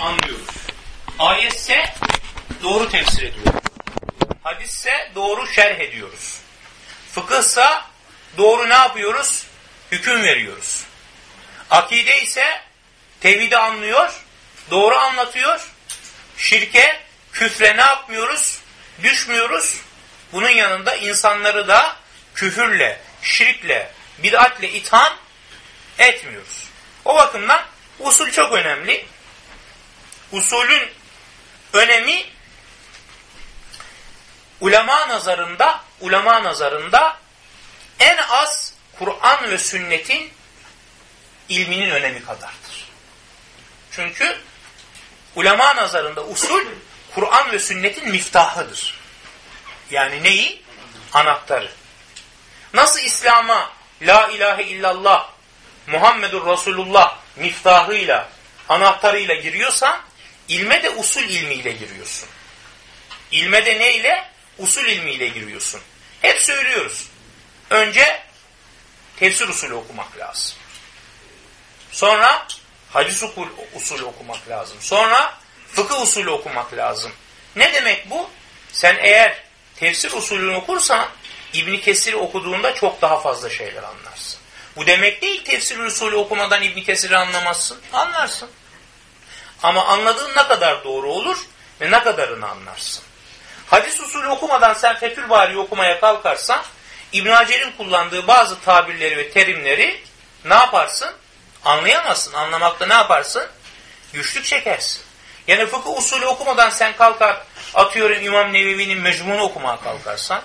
anlıyoruz. Ayetse doğru tefsir ediyoruz. Hadisse doğru şerh ediyoruz. Fıkıhsa doğru ne yapıyoruz? Hüküm veriyoruz. Akide ise tevhidi anlıyor, doğru anlatıyor. Şirke, küfre ne yapmıyoruz? Düşmüyoruz. Bunun yanında insanları da küfürle, şirkle, bid'atle itham etmiyoruz. O bakımdan usul çok önemli. Usulün önemi ulema nazarında ulema nazarında en az Kur'an ve sünnetin ilminin önemi kadardır. Çünkü ulema nazarında usul Kur'an ve sünnetin miftahıdır. Yani neyi? Anahtarı. Nasıl İslam'a La ilahe illallah Muhammedur Resulullah miftahıyla, anahtarıyla giriyorsan ilme de usul ilmiyle giriyorsun. İlme de neyle? Usul ilmiyle giriyorsun. Hep söylüyoruz. Önce tefsir usulü okumak lazım. Sonra hadis usulü okumak lazım. Sonra fıkıh usulü okumak lazım. Ne demek bu? Sen eğer tefsir usulünü okursan İbni Kesir'i okuduğunda çok daha fazla şeyler anlarsın. Bu demek değil tefsir usulü okumadan İbni Kesir'i anlamazsın. Anlarsın. Ama anladığın ne kadar doğru olur ve ne kadarını anlarsın. Hadis usulü okumadan sen Fethül Bari okumaya kalkarsan İbn Hacer'in kullandığı bazı tabirleri ve terimleri ne yaparsın? Anlayamazsın. Anlamakta ne yaparsın? Güçlük çekersin. Yani fıkıh usulü okumadan sen kalkar atıyorum İmam Nevevi'nin mecmunu okumaya kalkarsan,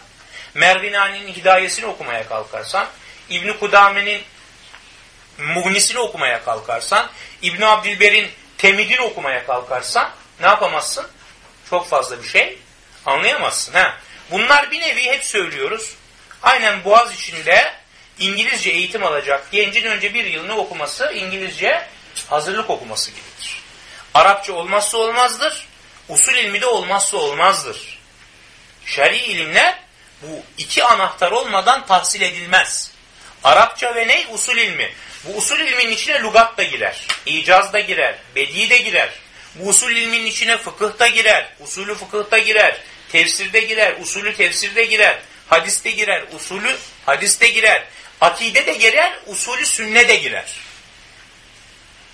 Mervinani'nin hidayesini okumaya kalkarsan, İbn Kudame'nin Mughnisini okumaya kalkarsan, İbn Abdilber'in Temidini okumaya kalkarsan ne yapamazsın? Çok fazla bir şey anlayamazsın. Ha. Bunlar bir nevi hep söylüyoruz. Aynen Boğaz içinde İngilizce eğitim alacak gencin önce bir yılını okuması İngilizce hazırlık okuması gibidir. Arapça olmazsa olmazdır. Usul ilmi de olmazsa olmazdır. Şer'i ilimler bu iki anahtar olmadan tahsil edilmez. Arapça ve ne? Usul ilmi. Bu usul ilminin içine lugat da girer. icaz da girer. Bedi de girer. Bu usul ilminin içine fıkıh da girer. Usulü fıkıh da girer. Tefsirde girer. Usulü tefsirde girer. Hadiste girer. Usulü hadiste girer. Akide de girer. Usulü sünne de girer.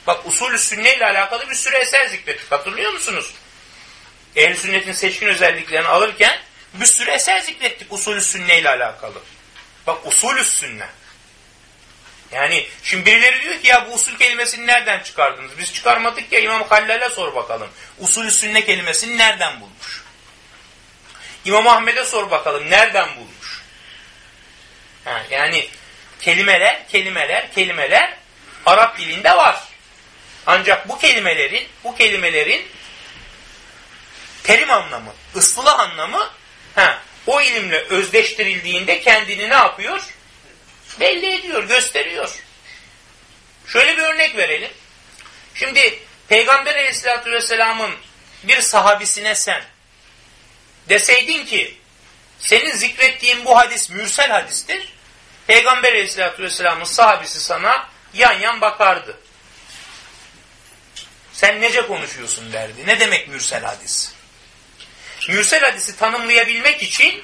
Bak usulü sünne ile alakalı bir sürü eser zikrettik. Hatırlıyor musunuz? ehl sünnetin seçkin özelliklerini alırken bir sürü eser zikrettik usulü sünne ile alakalı. Bak usulü sünne. Yani şimdi birileri diyor ki ya bu usul kelimesini nereden çıkardınız? Biz çıkarmadık ya İmam Hallal'e sor bakalım. Usulü sünne kelimesini nereden bulmuş? İmam Ahmet'e sor bakalım nereden bulmuş? Ha, yani kelimeler, kelimeler, kelimeler Arap dilinde var. Ancak bu kelimelerin, bu kelimelerin terim anlamı, ıslah anlamı ha, o ilimle özdeştirildiğinde kendini ne yapıyor? Belli ediyor, gösteriyor. Şöyle bir örnek verelim. Şimdi Peygamber aleyhissalatü vesselamın bir sahabisine sen deseydin ki senin zikrettiğin bu hadis mürsel hadistir. Peygamber aleyhissalatü vesselamın sahabisi sana yan yan bakardı. Sen nece konuşuyorsun derdi. Ne demek mürsel hadis? Mürsel hadisi tanımlayabilmek için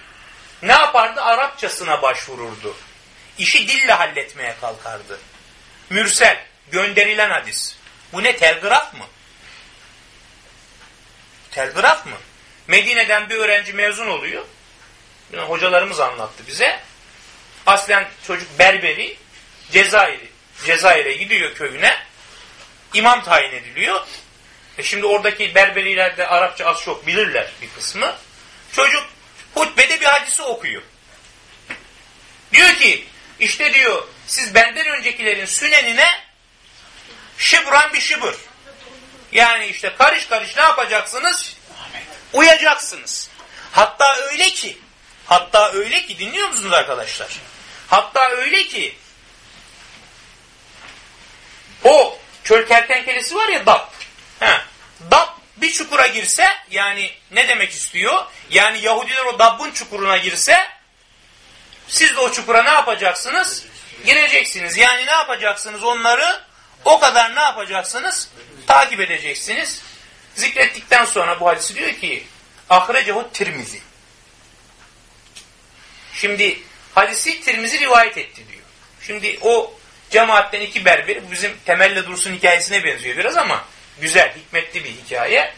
ne yapardı? Arapçasına başvururdu. İşi dille halletmeye kalkardı. Mürsel, gönderilen hadis. Bu ne telgraf mı? Telgraf mı? Medine'den bir öğrenci mezun oluyor. Yani hocalarımız anlattı bize. Aslen çocuk Berberi, Cezayir'i. Cezayir'e gidiyor köyüne. İmam tayin ediliyor. E şimdi oradaki Berberiler de Arapça az çok bilirler bir kısmı. Çocuk hutbede bir hadisi okuyor. Diyor ki işte diyor siz benden öncekilerin sünenine şıbran bir şıbır. Yani işte karış karış ne yapacaksınız? Uyacaksınız. Hatta öyle ki hatta öyle ki dinliyor musunuz arkadaşlar? Hatta öyle ki o çöl kertenkelesi var ya dap. He, dap bir çukura girse yani ne demek istiyor? Yani Yahudiler o dabbın çukuruna girse siz de o çukura ne yapacaksınız? Gireceksiniz. Yani ne yapacaksınız? Onları o kadar ne yapacaksınız? Takip edeceksiniz. Zikrettikten sonra bu hadisi diyor ki Ahrecehu Tirmizi. Şimdi hadisi Tirmizi rivayet etti diyor. Şimdi o cemaatten iki berber bizim temelle dursun hikayesine benziyor biraz ama güzel, hikmetli bir hikaye.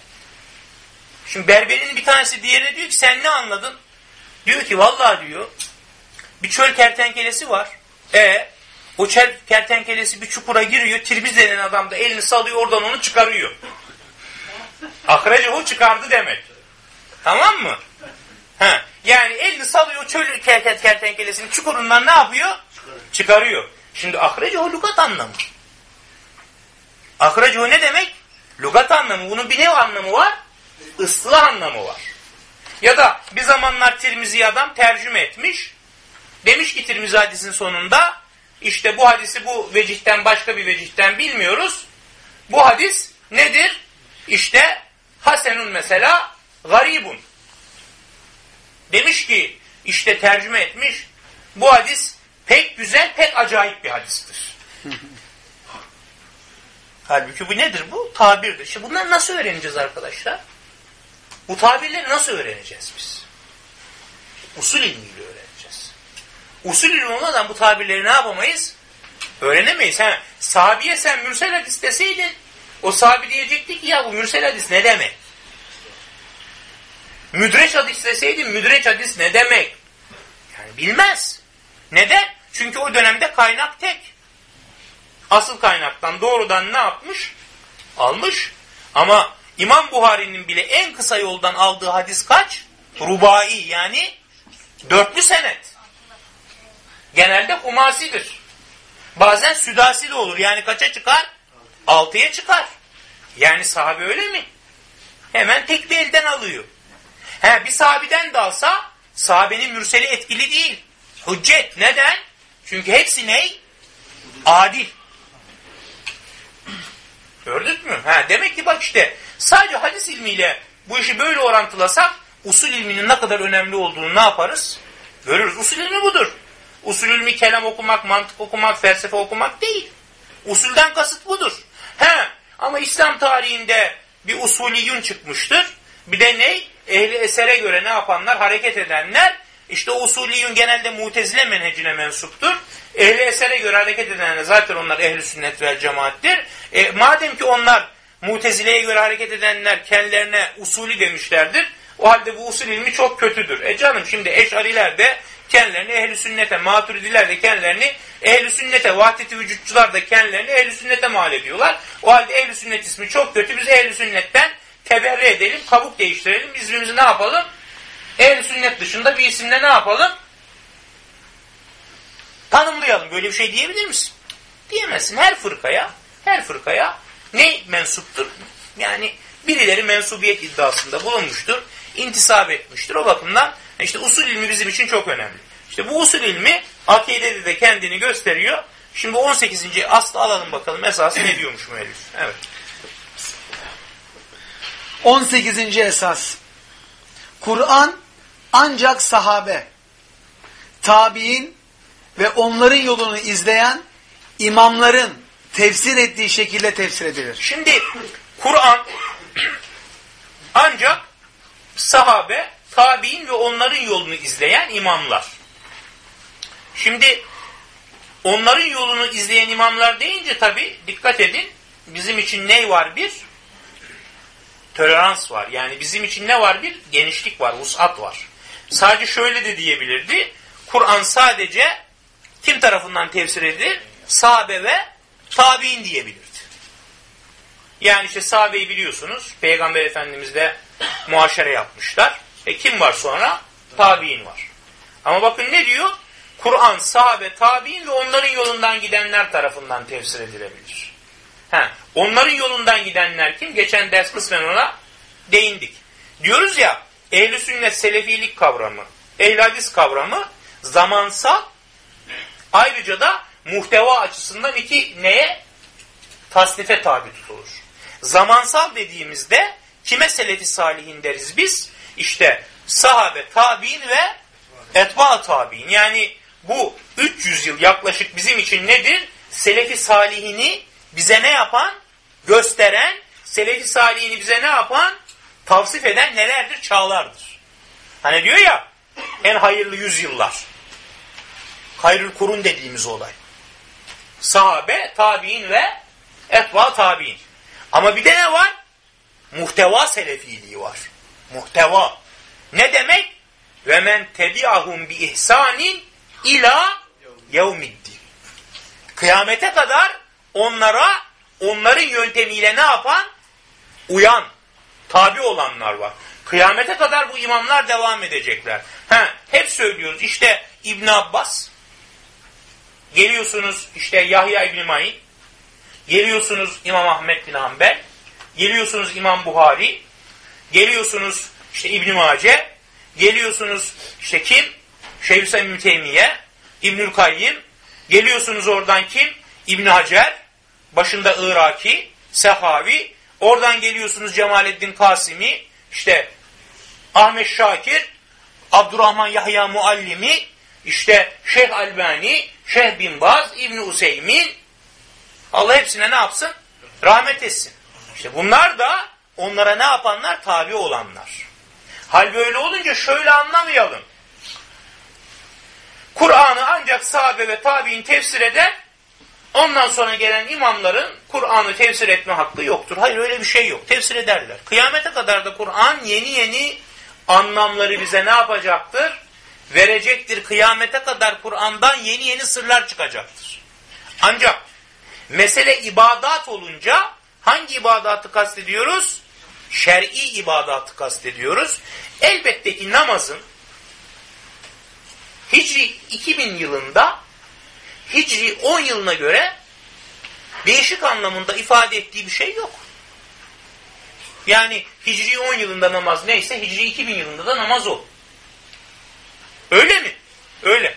Şimdi berberin bir tanesi diğerine diyor ki sen ne anladın? Diyor ki vallahi diyor bir çöl kertenkelesi var. E o çöl kertenkelesi bir çukura giriyor. Tirmiz denen adam da elini salıyor oradan onu çıkarıyor. Ahrece o çıkardı demek. Tamam mı? Ha, yani elini salıyor çöl kertenkelesinin çukurundan ne yapıyor? Çıkarıyor. Şimdi ahrece o lugat anlamı. Ahrece o ne demek? Lugat anlamı. Bunun bir ne anlamı var? Islah anlamı var. Ya da bir zamanlar Tirmizi adam tercüme etmiş. Demiş ki Tirmizi hadisin sonunda işte bu hadisi bu vecihten başka bir vecihten bilmiyoruz. Bu hadis nedir? İşte Hasenun mesela garibun. Demiş ki işte tercüme etmiş. Bu hadis pek güzel, pek acayip bir hadistir. Halbuki bu nedir bu? Tabirdir. İşte bunları nasıl öğreneceğiz arkadaşlar? Bu tabirleri nasıl öğreneceğiz biz? Usul ilmiyle öğreneceğiz. Usul ilmi olmadan bu tabirleri ne yapamayız? Öğrenemeyiz. Ha, sahabiye sen mürsel hadis deseydin o sahabi diyecekti ki ya bu mürsel hadis ne demek? Müdreç hadis deseydin müdreç hadis ne demek? Yani bilmez. Neden? Çünkü o dönemde kaynak tek. Asıl kaynaktan doğrudan ne yapmış? Almış. Ama İmam Buhari'nin bile en kısa yoldan aldığı hadis kaç? Rubai yani dörtlü senet. Genelde humasidir. Bazen südasi de olur. Yani kaça çıkar? Altıya çıkar. Yani sahabe öyle mi? Hemen tek bir elden alıyor. He, bir sahabeden de alsa sahabenin mürseli etkili değil. Hüccet. Neden? Çünkü hepsi ne? Adil. Gördük mü? Ha, demek ki bak işte sadece hadis ilmiyle bu işi böyle orantılasak usul ilminin ne kadar önemli olduğunu ne yaparız? Görürüz. Usul ilmi budur. Usul ilmi kelam okumak, mantık okumak, felsefe okumak değil. Usulden kasıt budur. He, ama İslam tarihinde bir usuliyün çıkmıştır. Bir de ne? Ehli esere göre ne yapanlar? Hareket edenler. İşte o usuliyün genelde mutezile menhecine mensuptur. Ehli esere göre hareket edenler zaten onlar ehli sünnet vel cemaattir. E, madem ki onlar mutezileye göre hareket edenler kendilerine usulü demişlerdir. O halde bu usul ilmi çok kötüdür. E canım şimdi eşariler de kendilerini ehli sünnete, maturidiler de kendilerini ehli sünnete, vahdeti vücutçular da kendilerini ehli sünnete mal ediyorlar. O halde ehli sünnet ismi çok kötü. Biz ehli sünnetten teberri edelim, kabuk değiştirelim. İsmimizi ne yapalım? Ehli sünnet dışında bir isimle ne yapalım? Tanımlayalım. Böyle bir şey diyebilir misin? Diyemezsin. Her fırkaya, her fırkaya ne mensuptur? Yani birileri mensubiyet iddiasında bulunmuştur, intisap etmiştir. O bakımdan işte usul ilmi bizim için çok önemli. İşte bu usul ilmi akidede de kendini gösteriyor. Şimdi 18. aslı alalım bakalım esası ne diyormuş müellif. Evet. 18. esas. Kur'an ancak sahabe, tabi'in ve onların yolunu izleyen imamların tefsir ettiği şekilde tefsir edilir. Şimdi Kur'an ancak sahabe, tabi'in ve onların yolunu izleyen imamlar. Şimdi onların yolunu izleyen imamlar deyince tabi dikkat edin bizim için ne var bir? Tolerans var. Yani bizim için ne var bir? Genişlik var, vusat var. Sadece şöyle de diyebilirdi. Kur'an sadece kim tarafından tefsir edilir? Sahabe ve tabi'in diyebilirdi. Yani işte sahabeyi biliyorsunuz. Peygamber Efendimizle muaşere yapmışlar. E kim var sonra? Tabi'in var. Ama bakın ne diyor? Kur'an, sahabe, tabi'in ve onların yolundan gidenler tarafından tefsir edilebilir. Ha, onların yolundan gidenler kim? Geçen ders kısmen ona değindik. Diyoruz ya, ehl sünnet selefilik kavramı, ehl hadis kavramı zamansal ayrıca da muhteva açısından iki neye? Tasnife tabi tutulur. Zamansal dediğimizde kime selefi salihin deriz biz? İşte sahabe, tabi'in ve etba tabi'in. Yani bu 300 yıl yaklaşık bizim için nedir? Selefi salihini bize ne yapan? Gösteren, Selefi Salihini bize ne yapan? Tavsif eden nelerdir? Çağlardır. Hani diyor ya en hayırlı yüzyıllar. Hayrül kurun dediğimiz olay. Sahabe, tabi'in ve etva tabi'in. Ama bir de ne var? Muhteva selefiliği var. Muhteva. Ne demek? Ve men tebi'ahum bi ihsanin ila yevmiddin. Kıyamete kadar onlara onların yöntemiyle ne yapan? Uyan, tabi olanlar var. Kıyamete kadar bu imamlar devam edecekler. Ha, hep söylüyoruz işte İbn Abbas, geliyorsunuz işte Yahya İbn Ma'in, geliyorsunuz İmam Ahmet bin Hanbel, geliyorsunuz İmam Buhari, geliyorsunuz işte İbn Mace, geliyorsunuz işte kim? Şeyhüseyin Müteymiye, İbnül Kayyim, geliyorsunuz oradan kim? İbn Hacer, başında Iraki, Sehavi, oradan geliyorsunuz Cemalettin Kasimi, işte Ahmet Şakir, Abdurrahman Yahya Muallimi, işte Şeyh Albani, Şeyh Bin Baz, İbn Useymin, Allah hepsine ne yapsın? Rahmet etsin. İşte bunlar da onlara ne yapanlar? Tabi olanlar. Hal böyle olunca şöyle anlamayalım. Kur'an'ı ancak sahabe ve tabi'in tefsir eder, ondan sonra gelen imamların Kur'an'ı tefsir etme hakkı yoktur. Hayır öyle bir şey yok. Tefsir ederler. Kıyamete kadar da Kur'an yeni yeni anlamları bize ne yapacaktır? Verecektir. Kıyamete kadar Kur'an'dan yeni yeni sırlar çıkacaktır. Ancak mesele ibadat olunca hangi ibadatı kastediyoruz? Şer'i ibadatı kastediyoruz. Elbette ki namazın Hicri 2000 yılında Hicri 10 yılına göre değişik anlamında ifade ettiği bir şey yok. Yani Hicri 10 yılında namaz neyse Hicri 2000 yılında da namaz o. Öyle mi? Öyle.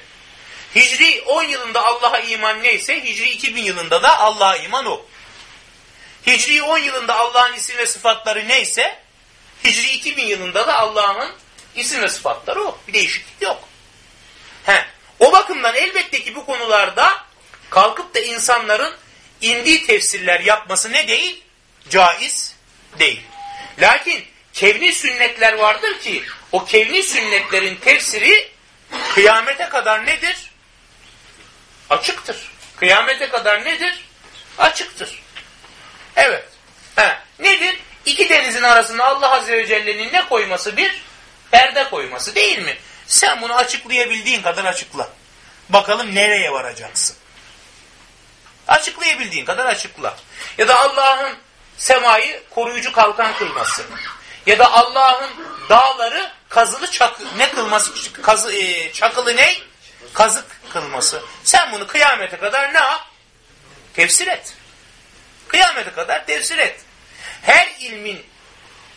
Hicri 10 yılında Allah'a iman neyse Hicri 2000 yılında da Allah'a iman o. Hicri 10 yılında Allah'ın isim ve sıfatları neyse Hicri 2000 yılında da Allah'ın isim ve sıfatları o. Bir değişiklik yok. He. O bakımdan elbette ki bu konularda kalkıp da insanların indiği tefsirler yapması ne değil? Caiz değil. Lakin kevni sünnetler vardır ki o kevni sünnetlerin tefsiri kıyamete kadar nedir? Açıktır. Kıyamete kadar nedir? Açıktır. Evet. He. Nedir? İki denizin arasında Allah Azze ve Celle'nin ne koyması? Bir perde koyması değil mi? Sen bunu açıklayabildiğin kadar açıkla. Bakalım nereye varacaksın. Açıklayabildiğin kadar açıkla. Ya da Allah'ın semayı koruyucu kalkan kılması. Ya da Allah'ın dağları kazılı çakı, ne kılması? Kazı, e, çakılı ne? Kazık kılması. Sen bunu kıyamete kadar ne yap? Tefsir et. Kıyamete kadar tefsir et. Her ilmin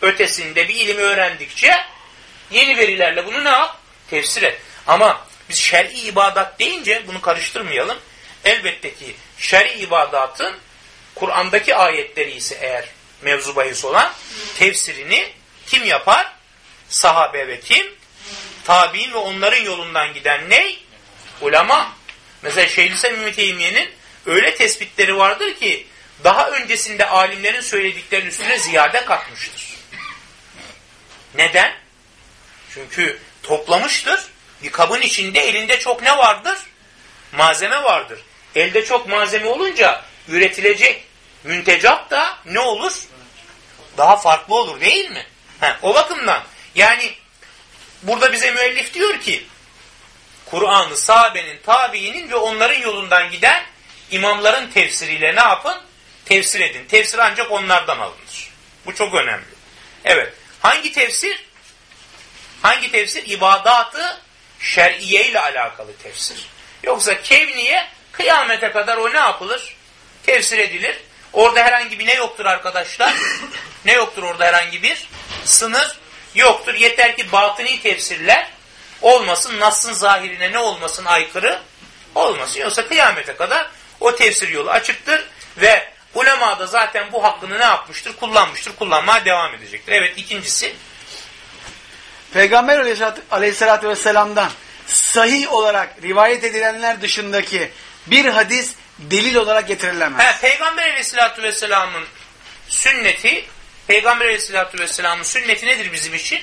ötesinde bir ilmi öğrendikçe yeni verilerle bunu ne yap? Tefsir et. Ama biz şer'i ibadat deyince bunu karıştırmayalım. Elbette ki şer'i ibadatın Kur'an'daki ayetleri ise eğer mevzu bahis olan tefsirini kim yapar? Sahabe ve kim? Tabi'in ve onların yolundan giden ne? Ulema. Mesela Şeyhülislam İmam Teymiye'nin öyle tespitleri vardır ki daha öncesinde alimlerin söylediklerinin üstüne ziyade katmıştır. Neden? Çünkü toplamıştır. Bir kabın içinde elinde çok ne vardır? Malzeme vardır. Elde çok malzeme olunca üretilecek müntecat da ne olur? Daha farklı olur değil mi? He, o bakımdan yani burada bize müellif diyor ki Kur'an'ı sahabenin, tabiinin ve onların yolundan giden imamların tefsiriyle ne yapın? Tefsir edin. Tefsir ancak onlardan alınır. Bu çok önemli. Evet. Hangi tefsir? Hangi tefsir? İbadatı şer'iye ile alakalı tefsir. Yoksa kevniye kıyamete kadar o ne yapılır? Tefsir edilir. Orada herhangi bir ne yoktur arkadaşlar? ne yoktur orada herhangi bir? Sınır yoktur. Yeter ki batıni tefsirler olmasın, Nas'ın zahirine ne olmasın aykırı olmasın. Yoksa kıyamete kadar o tefsir yolu açıktır ve ulema da zaten bu hakkını ne yapmıştır? Kullanmıştır, kullanmaya devam edecektir. Evet ikincisi. Peygamber aleyhissalatü vesselam'dan sahih olarak rivayet edilenler dışındaki bir hadis delil olarak getirilemez. He, Peygamber aleyhissalatü vesselamın sünneti Peygamber aleyhissalatü vesselamın sünneti nedir bizim için?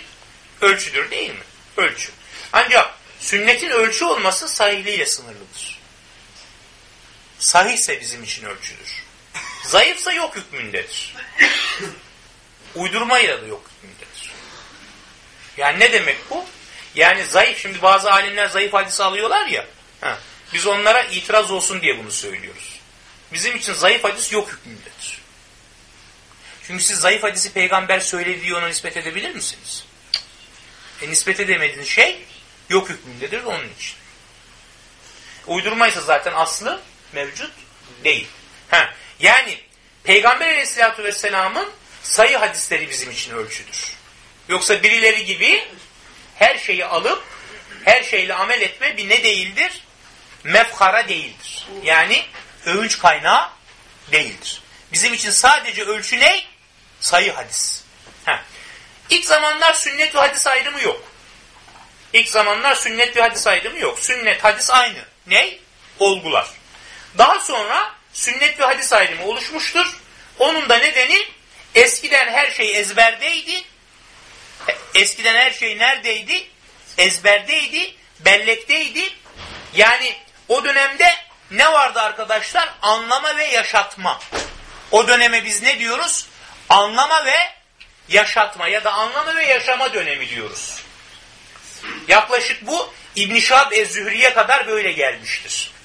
Ölçüdür değil mi? Ölçü. Ancak sünnetin ölçü olması sahihliğiyle sınırlıdır. Sahihse bizim için ölçüdür. Zayıfsa yok hükmündedir. Uydurmayla da yok hükmündedir. Yani ne demek bu? Yani zayıf, şimdi bazı alimler zayıf hadisi alıyorlar ya, ha, biz onlara itiraz olsun diye bunu söylüyoruz. Bizim için zayıf hadis yok hükmündedir. Çünkü siz zayıf hadisi peygamber söyledi diye ona nispet edebilir misiniz? E nispet edemediğiniz şey yok hükmündedir onun için. Uydurmaysa zaten aslı mevcut değil. Ha, yani Peygamber aleyhissalatü vesselamın sayı hadisleri bizim için ölçüdür. Yoksa birileri gibi her şeyi alıp her şeyle amel etme bir ne değildir? Mefkara değildir. Yani övünç kaynağı değildir. Bizim için sadece ölçü ne? Sayı hadis. Heh. İlk zamanlar sünnet ve hadis ayrımı yok. İlk zamanlar sünnet ve hadis ayrımı yok. Sünnet, hadis aynı. Ne? Olgular. Daha sonra sünnet ve hadis ayrımı oluşmuştur. Onun da nedeni eskiden her şey ezberdeydi. Eskiden her şey neredeydi? Ezberdeydi, bellekteydi. Yani o dönemde ne vardı arkadaşlar? Anlama ve yaşatma. O döneme biz ne diyoruz? Anlama ve yaşatma ya da anlama ve yaşama dönemi diyoruz. Yaklaşık bu İbn-i Şahab Ez-Zühri'ye kadar böyle gelmiştir.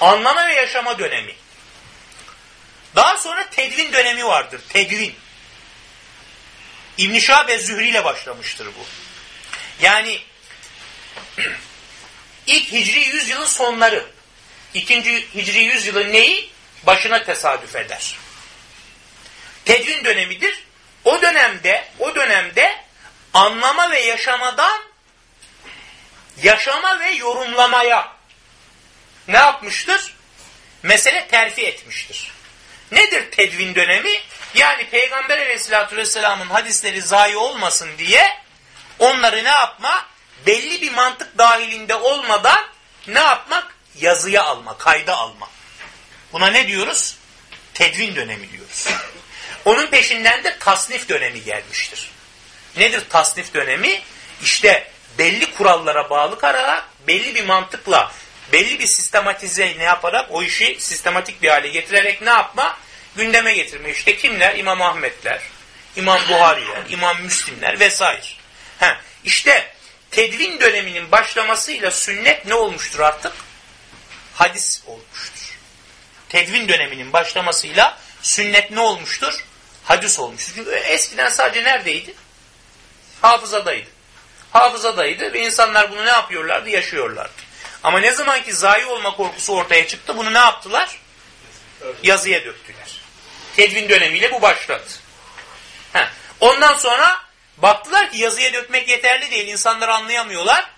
Anlama ve yaşama dönemi. Daha sonra tedvin dönemi vardır. Tedvin. İbn-i Şahab Ez-Zühri ile başlamıştır bu. Yani ilk Hicri yüzyılın sonları. ikinci Hicri yüzyılın neyi? Başına tesadüf eder. Tedvin dönemidir. O dönemde, o dönemde anlama ve yaşamadan yaşama ve yorumlamaya ne yapmıştır? Mesele terfi etmiştir. Nedir tedvin dönemi? Yani Peygamber aleyhissalatü vesselamın hadisleri zayi olmasın diye onları ne yapma? Belli bir mantık dahilinde olmadan ne yapmak? Yazıya alma, kayda alma. Buna ne diyoruz? Tedvin dönemi diyoruz. Onun peşinden de tasnif dönemi gelmiştir. Nedir tasnif dönemi? İşte belli kurallara bağlı kalarak, belli bir mantıkla, belli bir sistematize ne yaparak o işi sistematik bir hale getirerek ne yapma? Gündeme getirme. İşte kimler? İmam Ahmetler, İmam Buhariler, İmam Müslimler vesaire. Heh, işte tedvin döneminin başlamasıyla sünnet ne olmuştur artık? Hadis olmuştur. Tedvin döneminin başlamasıyla sünnet ne olmuştur? Hadis olmuştur. Çünkü eskiden sadece neredeydi? Hafızadaydı. Hafızadaydı ve insanlar bunu ne yapıyorlardı? Yaşıyorlardı. Ama ne zaman ki zayi olma korkusu ortaya çıktı bunu ne yaptılar? Yazıya döktüler. Tedvin dönemiyle bu başladı. Heh. Ondan sonra baktılar ki yazıya dökmek yeterli değil. İnsanlar anlayamıyorlar.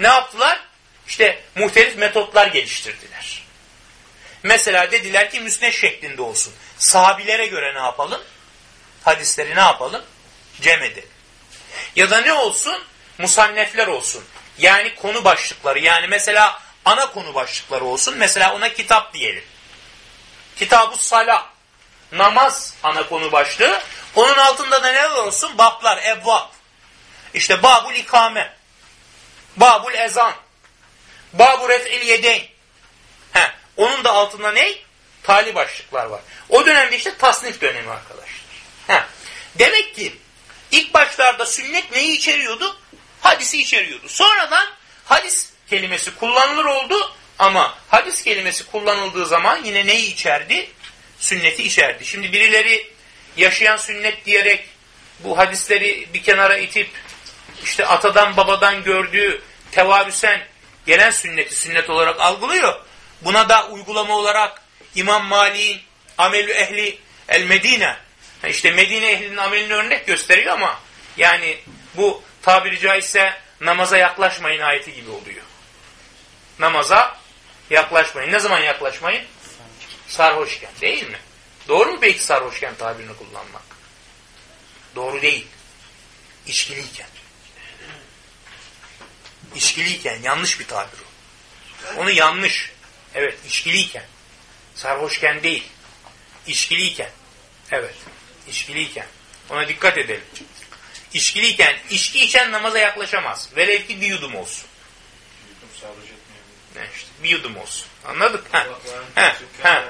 Ne yaptılar? İşte muhtelif metotlar geliştirdiler. Mesela dediler ki müsned şeklinde olsun. Sahabilere göre ne yapalım? Hadisleri ne yapalım? Cem edelim. Ya da ne olsun? Musannefler olsun. Yani konu başlıkları. Yani mesela ana konu başlıkları olsun. Mesela ona kitap diyelim. Kitab-ı Salah. Namaz ana konu başlığı. Onun altında da ne olsun? Bablar, evvab. İşte babul ikame. Babul ezan. Babu ref'il yedeyn. He, onun da altında ne? Tali başlıklar var. O dönemde işte tasnif dönemi arkadaşlar. He. Demek ki ilk başlarda sünnet neyi içeriyordu? Hadisi içeriyordu. Sonradan hadis kelimesi kullanılır oldu ama hadis kelimesi kullanıldığı zaman yine neyi içerdi? Sünneti içerdi. Şimdi birileri yaşayan sünnet diyerek bu hadisleri bir kenara itip işte atadan babadan gördüğü tevarüsen gelen sünneti sünnet olarak algılıyor. Buna da uygulama olarak İmam Malik'in amelü ehli el Medine işte Medine ehlinin amelini örnek gösteriyor ama yani bu tabiri caizse namaza yaklaşmayın ayeti gibi oluyor. Namaza yaklaşmayın. Ne zaman yaklaşmayın? Sarhoşken değil mi? Doğru mu peki sarhoşken tabirini kullanmak? Doğru değil. İçkiliyken. İçkiliyken yanlış bir tabir o. Onu yanlış. Evet içkiliyken. Sarhoşken değil. İçkiliyken. Evet. İçkiliyken. Ona dikkat edelim. İçkiliyken, içki içen namaza yaklaşamaz. Velev ki bir yudum olsun. Ne işte, bir yudum olsun. Anladık? Ha. Ha. Ha.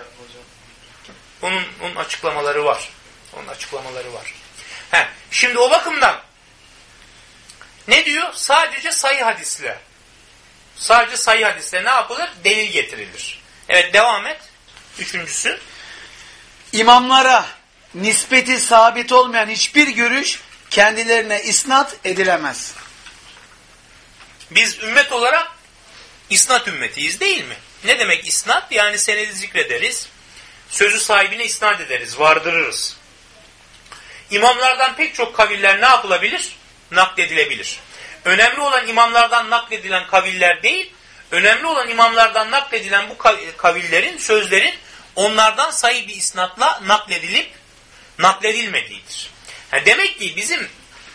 Onun, onun açıklamaları var. Onun açıklamaları var. Ha. Şimdi o bakımdan ne diyor? Sadece sayı hadisle. Sadece sayı hadisle ne yapılır? Delil getirilir. Evet devam et. Üçüncüsü. İmamlara nispeti sabit olmayan hiçbir görüş kendilerine isnat edilemez. Biz ümmet olarak isnat ümmetiyiz değil mi? Ne demek isnat? Yani senedi zikrederiz. Sözü sahibine isnat ederiz, vardırırız. İmamlardan pek çok kaviller ne yapılabilir? Nakledilebilir. Önemli olan imamlardan nakledilen kaviller değil, önemli olan imamlardan nakledilen bu kavillerin, sözlerin onlardan sayı bir isnatla nakledilip nakledilmediğidir. Ha demek ki bizim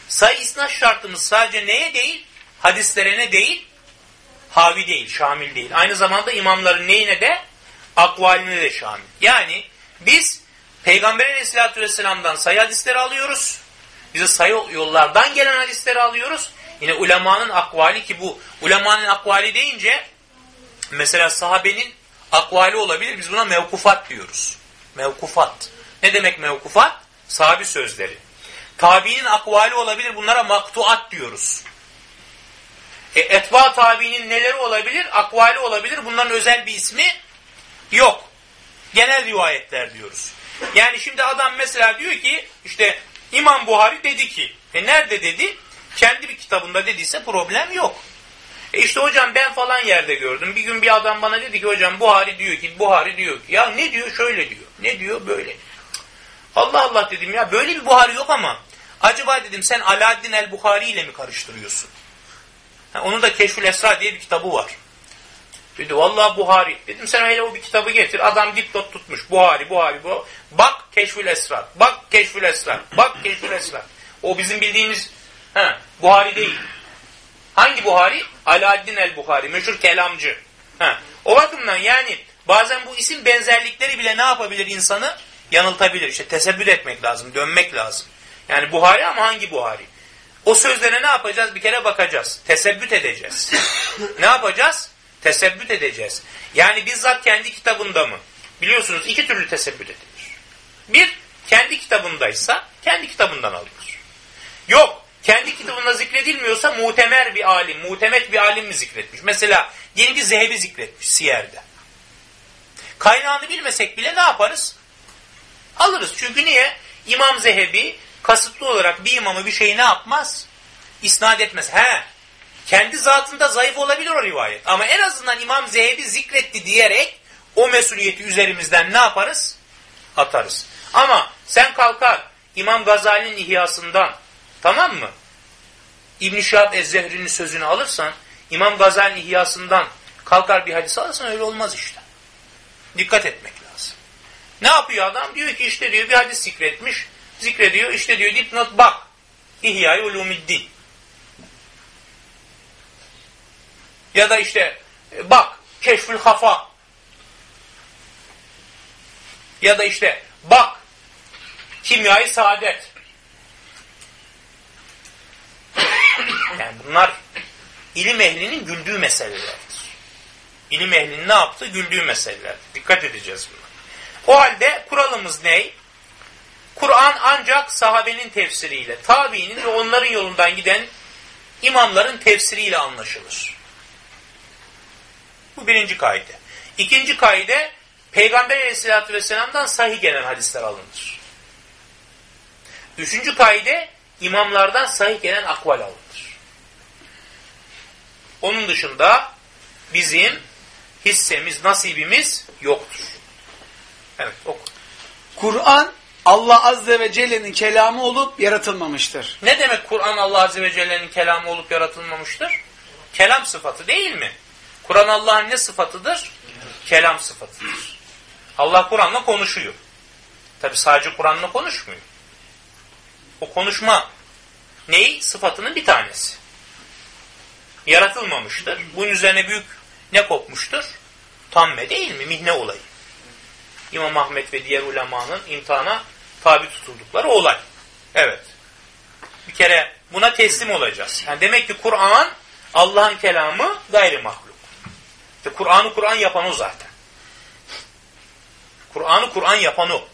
sayı isnat şartımız sadece neye değil? Hadislere ne değil? Havi değil, şamil değil. Aynı zamanda imamların neyine de? Akvaline de şamil. Yani biz Peygamber aleyhissalatü vesselam'dan sayı hadisleri alıyoruz. Bize sayı yollardan gelen hadisleri alıyoruz. Yine ulemanın akvali ki bu ulemanın akvali deyince mesela sahabenin akvali olabilir. Biz buna mevkufat diyoruz. Mevkufat. Ne demek mevkufat? Sahabi sözleri. Tabiinin akvali olabilir. Bunlara maktuat diyoruz. E, etba tabiinin neleri olabilir? Akvali olabilir. Bunların özel bir ismi yok. Genel rivayetler diyoruz. Yani şimdi adam mesela diyor ki işte İmam Buhari dedi ki e nerede dedi? Kendi bir kitabında dediyse problem yok. E işte hocam ben falan yerde gördüm. Bir gün bir adam bana dedi ki hocam Buhari diyor ki Buhari diyor ki ya ne diyor şöyle diyor. Ne diyor böyle. Allah Allah dedim ya böyle bir Buhari yok ama acaba dedim sen Alaaddin el Buhari ile mi karıştırıyorsun? Ha, onun da Keşfül Esra diye bir kitabı var. Dedi vallahi Buhari. Dedim sen öyle o bir kitabı getir. Adam dipnot tutmuş. Buhari, Buhari, bu. Bak Keşfül Esrar. Bak Keşfül Esrar. Bak Keşfül Esrar. O bizim bildiğimiz he, Buhari değil. Hangi Buhari? Alaaddin el Buhari. Meşhur kelamcı. He. O bakımdan yani bazen bu isim benzerlikleri bile ne yapabilir insanı? Yanıltabilir. İşte tesebbüt etmek lazım. Dönmek lazım. Yani Buhari ama hangi Buhari? O sözlere ne yapacağız? Bir kere bakacağız. Tesebbüt edeceğiz. ne yapacağız? Tesebbüt edeceğiz. Yani bizzat kendi kitabında mı? Biliyorsunuz iki türlü tesebbüt edilir. Bir, kendi kitabındaysa kendi kitabından alınır. Yok, kendi kitabında zikredilmiyorsa mutemer bir alim, mutemet bir alim mi zikretmiş? Mesela yeni bir Zehebi zikretmiş Siyer'de. Kaynağını bilmesek bile ne yaparız? Alırız. Çünkü niye? İmam Zehebi kasıtlı olarak bir imamı bir şeyi ne yapmaz? İsnat etmez. He, kendi zatında zayıf olabilir o rivayet. Ama en azından İmam Zehebi zikretti diyerek o mesuliyeti üzerimizden ne yaparız? Atarız. Ama sen kalkar İmam Gazali'nin ihyasından tamam mı? İbn-i Şahab Ez-Zehri'nin sözünü alırsan İmam Gazali'nin ihyasından kalkar bir hadis alırsan öyle olmaz işte. Dikkat etmek lazım. Ne yapıyor adam? Diyor ki işte diyor bir hadis zikretmiş. Zikrediyor işte diyor dipnot bak. İhya-i Ulumiddin. Ya da işte e, bak keşfül hafa. Ya da işte bak kimyayı saadet. Yani bunlar ilim ehlinin güldüğü meselelerdir. İlim ehlinin ne yaptı? Güldüğü meseleler. Dikkat edeceğiz buna. O halde kuralımız ne? Kur'an ancak sahabenin tefsiriyle, tabiinin ve onların yolundan giden imamların tefsiriyle anlaşılır. Bu birinci kaide. İkinci kaide Peygamber aleyhissalatü vesselam'dan sahih gelen hadisler alınır. Üçüncü kaide imamlardan sahih gelen akval alınır. Onun dışında bizim hissemiz, nasibimiz yoktur. Evet oku. Kur'an Allah Azze ve Celle'nin kelamı olup yaratılmamıştır. Ne demek Kur'an Allah Azze ve Celle'nin kelamı olup yaratılmamıştır? Kelam sıfatı değil mi? Kur'an Allah'ın ne sıfatıdır? Kelam sıfatıdır. Allah Kur'an'la konuşuyor. Tabi sadece Kur'an'la konuşmuyor. O konuşma neyi? Sıfatının bir tanesi. Yaratılmamıştır. Bunun üzerine büyük ne kopmuştur? Tamme değil mi? Mihne olayı. İmam Ahmet ve diğer ulemanın imtihana tabi tutuldukları olay. Evet. Bir kere buna teslim olacağız. Yani demek ki Kur'an Allah'ın kelamı gayri mahluk. İşte Kur'an'ı Kur'an yapan o zaten. Kur'an'ı Kur'an yapan o.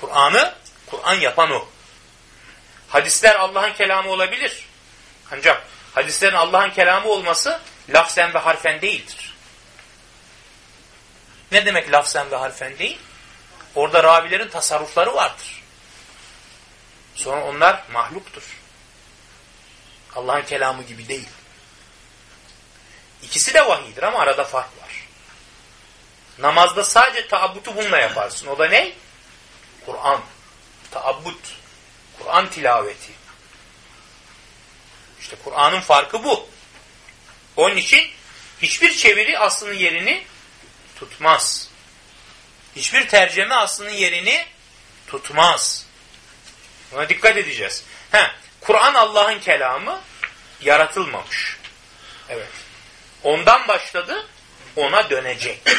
Kur'an'ı Kur'an yapan o. Hadisler Allah'ın kelamı olabilir. Ancak hadislerin Allah'ın kelamı olması lafzen ve harfen değildir. Ne demek lafzen ve harfen değil? Orada ravilerin tasarrufları vardır. Sonra onlar mahluktur. Allah'ın kelamı gibi değil. İkisi de vahiydir ama arada fark var. Namazda sadece taabbutu bununla yaparsın. O da ne? Kur'an. Taabbut. Kur'an tilaveti. İşte Kur'an'ın farkı bu. Onun için hiçbir çeviri aslının yerini tutmaz. Hiçbir tercüme aslının yerini tutmaz. Buna dikkat edeceğiz. Kur'an Allah'ın kelamı yaratılmamış. Evet. Ondan başladı, ona dönecek.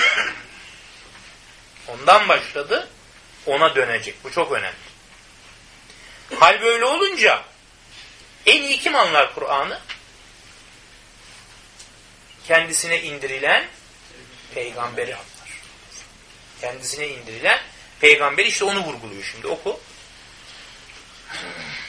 Ondan başladı, ona dönecek. Bu çok önemli. Hal böyle olunca en iyi kim anlar Kur'an'ı? Kendisine indirilen peygamberi anlar. Kendisine indirilen peygamberi işte onu vurguluyor şimdi. Oku.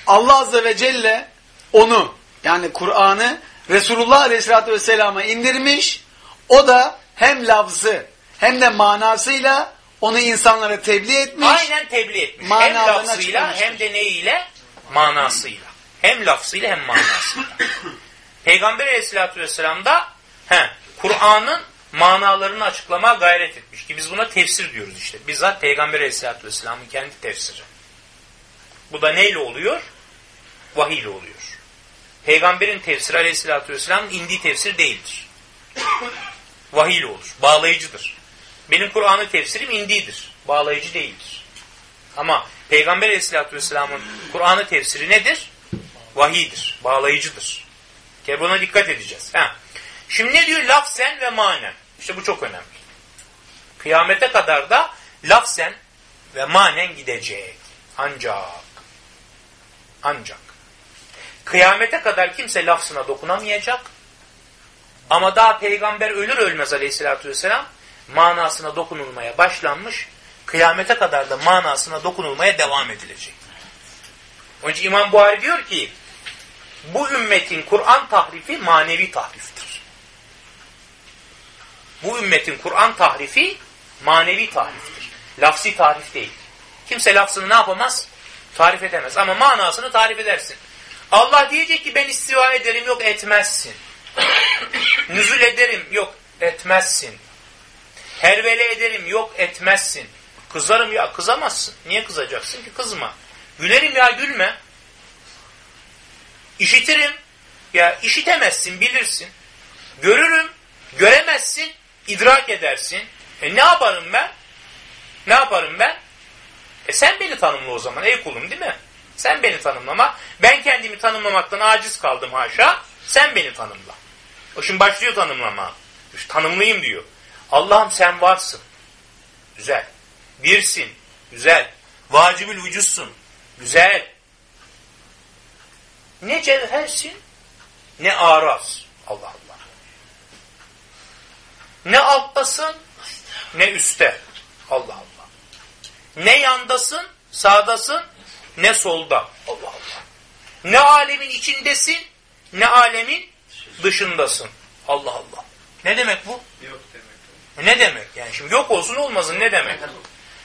Allah Azze ve Celle onu yani Kur'an'ı Resulullah Aleyhisselatü Vesselam'a indirmiş. O da hem lafzı hem de manasıyla onu insanlara tebliğ etmiş. Aynen tebliğ etmiş. Hem lafzıyla hem de neyiyle? Manasıyla. Hem lafzıyla hem manasıyla. Peygamber Aleyhisselatü Vesselam da Kur'an'ın manalarını açıklamaya gayret etmiş ki biz buna tefsir diyoruz işte. Bizzat Peygamber Aleyhisselatü Vesselam'ın kendi tefsiri. Bu da neyle oluyor? Vahiy ile oluyor. Peygamberin tefsiri Aleyhisselatü Vesselam'ın indiği tefsir değildir. Vahiy ile olur. Bağlayıcıdır. Benim Kur'an'ın tefsirim indiğidir. Bağlayıcı değildir. Ama Peygamber Aleyhisselatü Vesselam'ın Kur'an'ı tefsiri nedir? Vahiydir. Bağlayıcıdır. Buna dikkat edeceğiz. Ha. Şimdi ne diyor? Lafzen ve manen. İşte bu çok önemli. Kıyamete kadar da lafzen ve manen gidecek. Ancak ancak kıyamete kadar kimse lafzına dokunamayacak. Ama daha peygamber ölür ölmez aleyhissalatü vesselam manasına dokunulmaya başlanmış. Kıyamete kadar da manasına dokunulmaya devam edilecek. Onun için İmam Buhari diyor ki bu ümmetin Kur'an tahrifi manevi tahriftir. Bu ümmetin Kur'an tahrifi manevi tahriftir. Lafsi tahrif değil. Kimse lafzını ne yapamaz? Tarif edemez. Ama manasını tarif edersin. Allah diyecek ki ben istiva ederim yok etmezsin. Nüzul ederim yok etmezsin. Hervele ederim yok etmezsin. Kızarım ya kızamazsın. Niye kızacaksın ki kızma. Gülerim ya gülme. İşitirim ya işitemezsin bilirsin. Görürüm göremezsin idrak edersin. E ne yaparım ben? Ne yaparım ben? E sen beni tanımla o zaman ey kulum değil mi? Sen beni tanımlama. Ben kendimi tanımlamaktan aciz kaldım haşa. Sen beni tanımla. O şimdi başlıyor tanımlama. İşte tanımlayayım diyor. Allah'ım sen varsın. Güzel. Birsin. Güzel. Vacibül vücutsun. Güzel. Ne cevhersin ne araz. Allah Allah. Ne alttasın ne üstte. Allah Allah. Ne yandasın, sağdasın, ne solda. Allah Allah. Ne alemin içindesin, ne alemin dışındasın. Allah Allah. Ne demek bu? Yok demek. Ne demek? Yani şimdi yok olsun olmasın ne demek?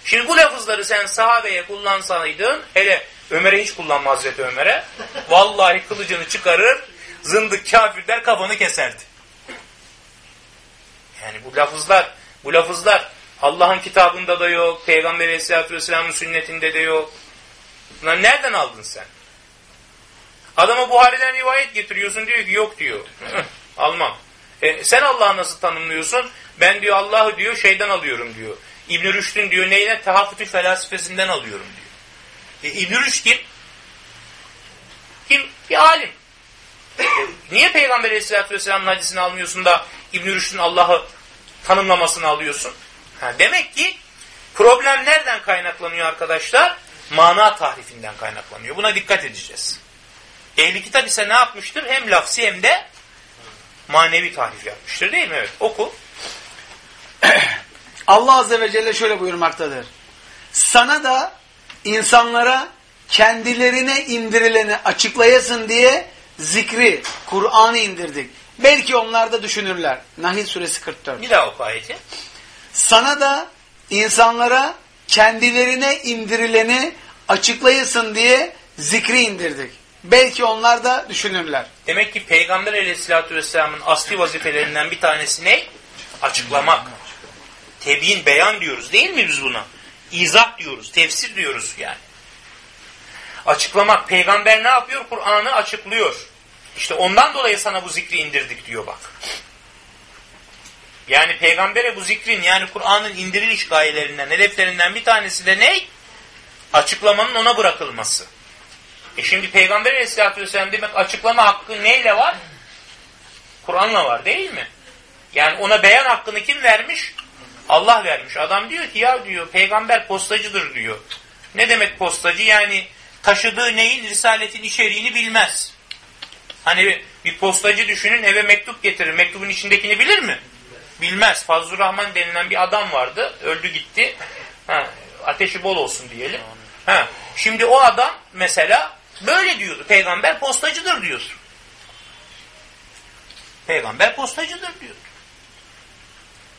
Şimdi bu lafızları sen sahabeye kullansaydın, hele Ömer'e hiç kullanma Hazreti Ömer'e, vallahi kılıcını çıkarır, zındık kafir der kafanı keserdi. Yani bu lafızlar, bu lafızlar Allah'ın kitabında da yok, Peygamber Aleyhisselatü Vesselam'ın sünnetinde de yok. Bunları nereden aldın sen? Adama Buhari'den rivayet getiriyorsun diyor ki yok diyor. Almam. E, sen Allah'ı nasıl tanımlıyorsun? Ben diyor Allah'ı diyor şeyden alıyorum diyor. İbn Rüşd'ün diyor neyden? Tehafütü felsefesinden alıyorum diyor. E, İbn Rüşd kim? Kim? Bir alim. E, niye Peygamber Aleyhisselatü Vesselam'ın hadisini almıyorsun da İbn Rüşd'ün Allah'ı tanımlamasını alıyorsun? Ha, demek ki Problem nereden kaynaklanıyor arkadaşlar? Mana tahrifinden kaynaklanıyor. Buna dikkat edeceğiz. Ehli kitap ise ne yapmıştır? Hem lafsi hem de manevi tahrif yapmıştır değil mi? Evet oku. Allah Azze ve Celle şöyle buyurmaktadır. Sana da insanlara kendilerine indirileni açıklayasın diye zikri, Kur'an'ı indirdik. Belki onlar da düşünürler. Nahil suresi 44. Bir daha oku ayeti. Sana da insanlara kendilerine indirileni açıklayasın diye zikri indirdik. Belki onlar da düşünürler. Demek ki Peygamber aleyhissalatü vesselamın asli vazifelerinden bir tanesi ne? Açıklamak. Tebyin, beyan diyoruz değil mi biz buna? İzah diyoruz, tefsir diyoruz yani. Açıklamak. Peygamber ne yapıyor? Kur'an'ı açıklıyor. İşte ondan dolayı sana bu zikri indirdik diyor bak. Yani peygambere bu zikrin yani Kur'an'ın indiriliş gayelerinden, hedeflerinden bir tanesi de ne? Açıklamanın ona bırakılması. E şimdi Peygamber aleyhissalatü vesselam demek açıklama hakkı neyle var? Kur'an'la var değil mi? Yani ona beyan hakkını kim vermiş? Allah vermiş. Adam diyor ki ya diyor peygamber postacıdır diyor. Ne demek postacı? Yani taşıdığı neyin risaletin içeriğini bilmez. Hani bir postacı düşünün eve mektup getirir. Mektubun içindekini bilir mi? Bilmez. Fazlur Rahman denilen bir adam vardı. Öldü gitti. Ha, ateşi bol olsun diyelim. Ha, şimdi o adam mesela böyle diyordu. Peygamber postacıdır diyordu. Peygamber postacıdır diyordu.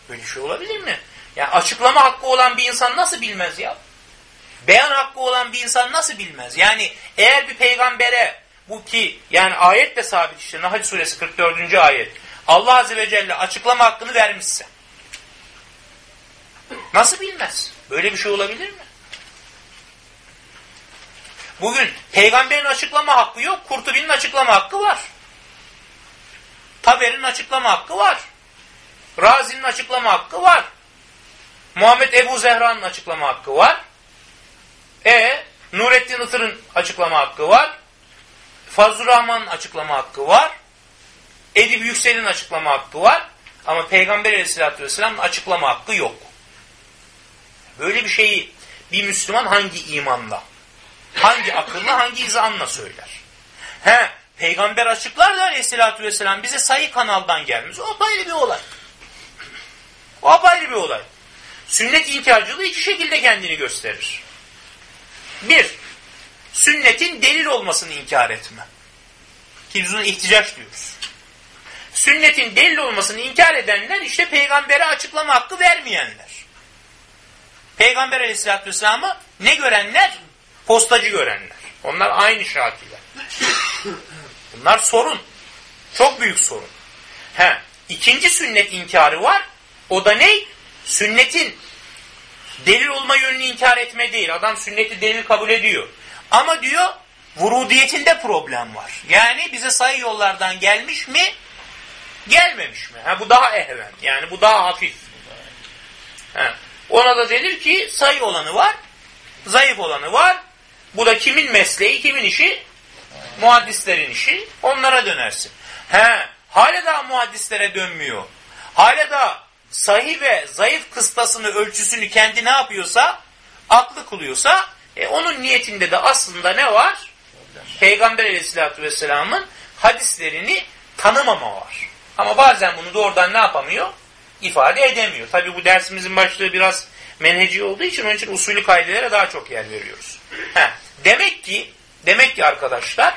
Böyle şey olabilir mi? Yani açıklama hakkı olan bir insan nasıl bilmez ya? Beyan hakkı olan bir insan nasıl bilmez? Yani eğer bir peygambere bu ki yani ayet de sabit işte Nahl suresi 44. ayet. Allah Azze ve Celle açıklama hakkını vermişse. Nasıl bilmez? Böyle bir şey olabilir mi? Bugün peygamberin açıklama hakkı yok, Kurtubi'nin açıklama hakkı var. Taber'in açıklama hakkı var. Razi'nin açıklama hakkı var. Muhammed Ebu Zehra'nın açıklama hakkı var. E Nurettin Itır'ın açıklama hakkı var. Fazlur Rahman'ın açıklama hakkı var. Edip Yüksel'in açıklama hakkı var. Ama Peygamber Aleyhisselatü Vesselam'ın açıklama hakkı yok. Böyle bir şeyi bir Müslüman hangi imanla, hangi akılla, hangi izanla söyler? He, Peygamber açıklar da Aleyhisselatü Vesselam bize sayı kanaldan gelmiş. O apayrı bir olay. O apayrı bir olay. Sünnet inkarcılığı iki şekilde kendini gösterir. Bir, sünnetin delil olmasını inkar etme. Ki biz buna ihticaç diyoruz. Sünnetin delil olmasını inkar edenler işte peygambere açıklama hakkı vermeyenler. Peygamber aleyhissalatü vesselam'ı ne görenler? Postacı görenler. Onlar aynı şakiler. Bunlar sorun. Çok büyük sorun. He, ikinci sünnet inkarı var. O da ne? Sünnetin delil olma yönünü inkar etme değil. Adam sünneti delil kabul ediyor. Ama diyor vurudiyetinde problem var. Yani bize sayı yollardan gelmiş mi? Gelmemiş mi? Ha, bu daha ehven. Yani bu daha hafif. Ha. Ona da denir ki sayı olanı var, zayıf olanı var. Bu da kimin mesleği, kimin işi? Muhaddislerin işi. Onlara dönersin. He, hala daha muhaddislere dönmüyor. Hala da sahih ve zayıf kıstasını, ölçüsünü kendi ne yapıyorsa, aklı kılıyorsa, e, onun niyetinde de aslında ne var? Peygamber aleyhissalatü vesselamın hadislerini tanımama var. Ama bazen bunu doğrudan ne yapamıyor? ifade edemiyor. Tabi bu dersimizin başlığı biraz menheci olduğu için onun için usulü kaidelere daha çok yer veriyoruz. Heh. Demek ki demek ki arkadaşlar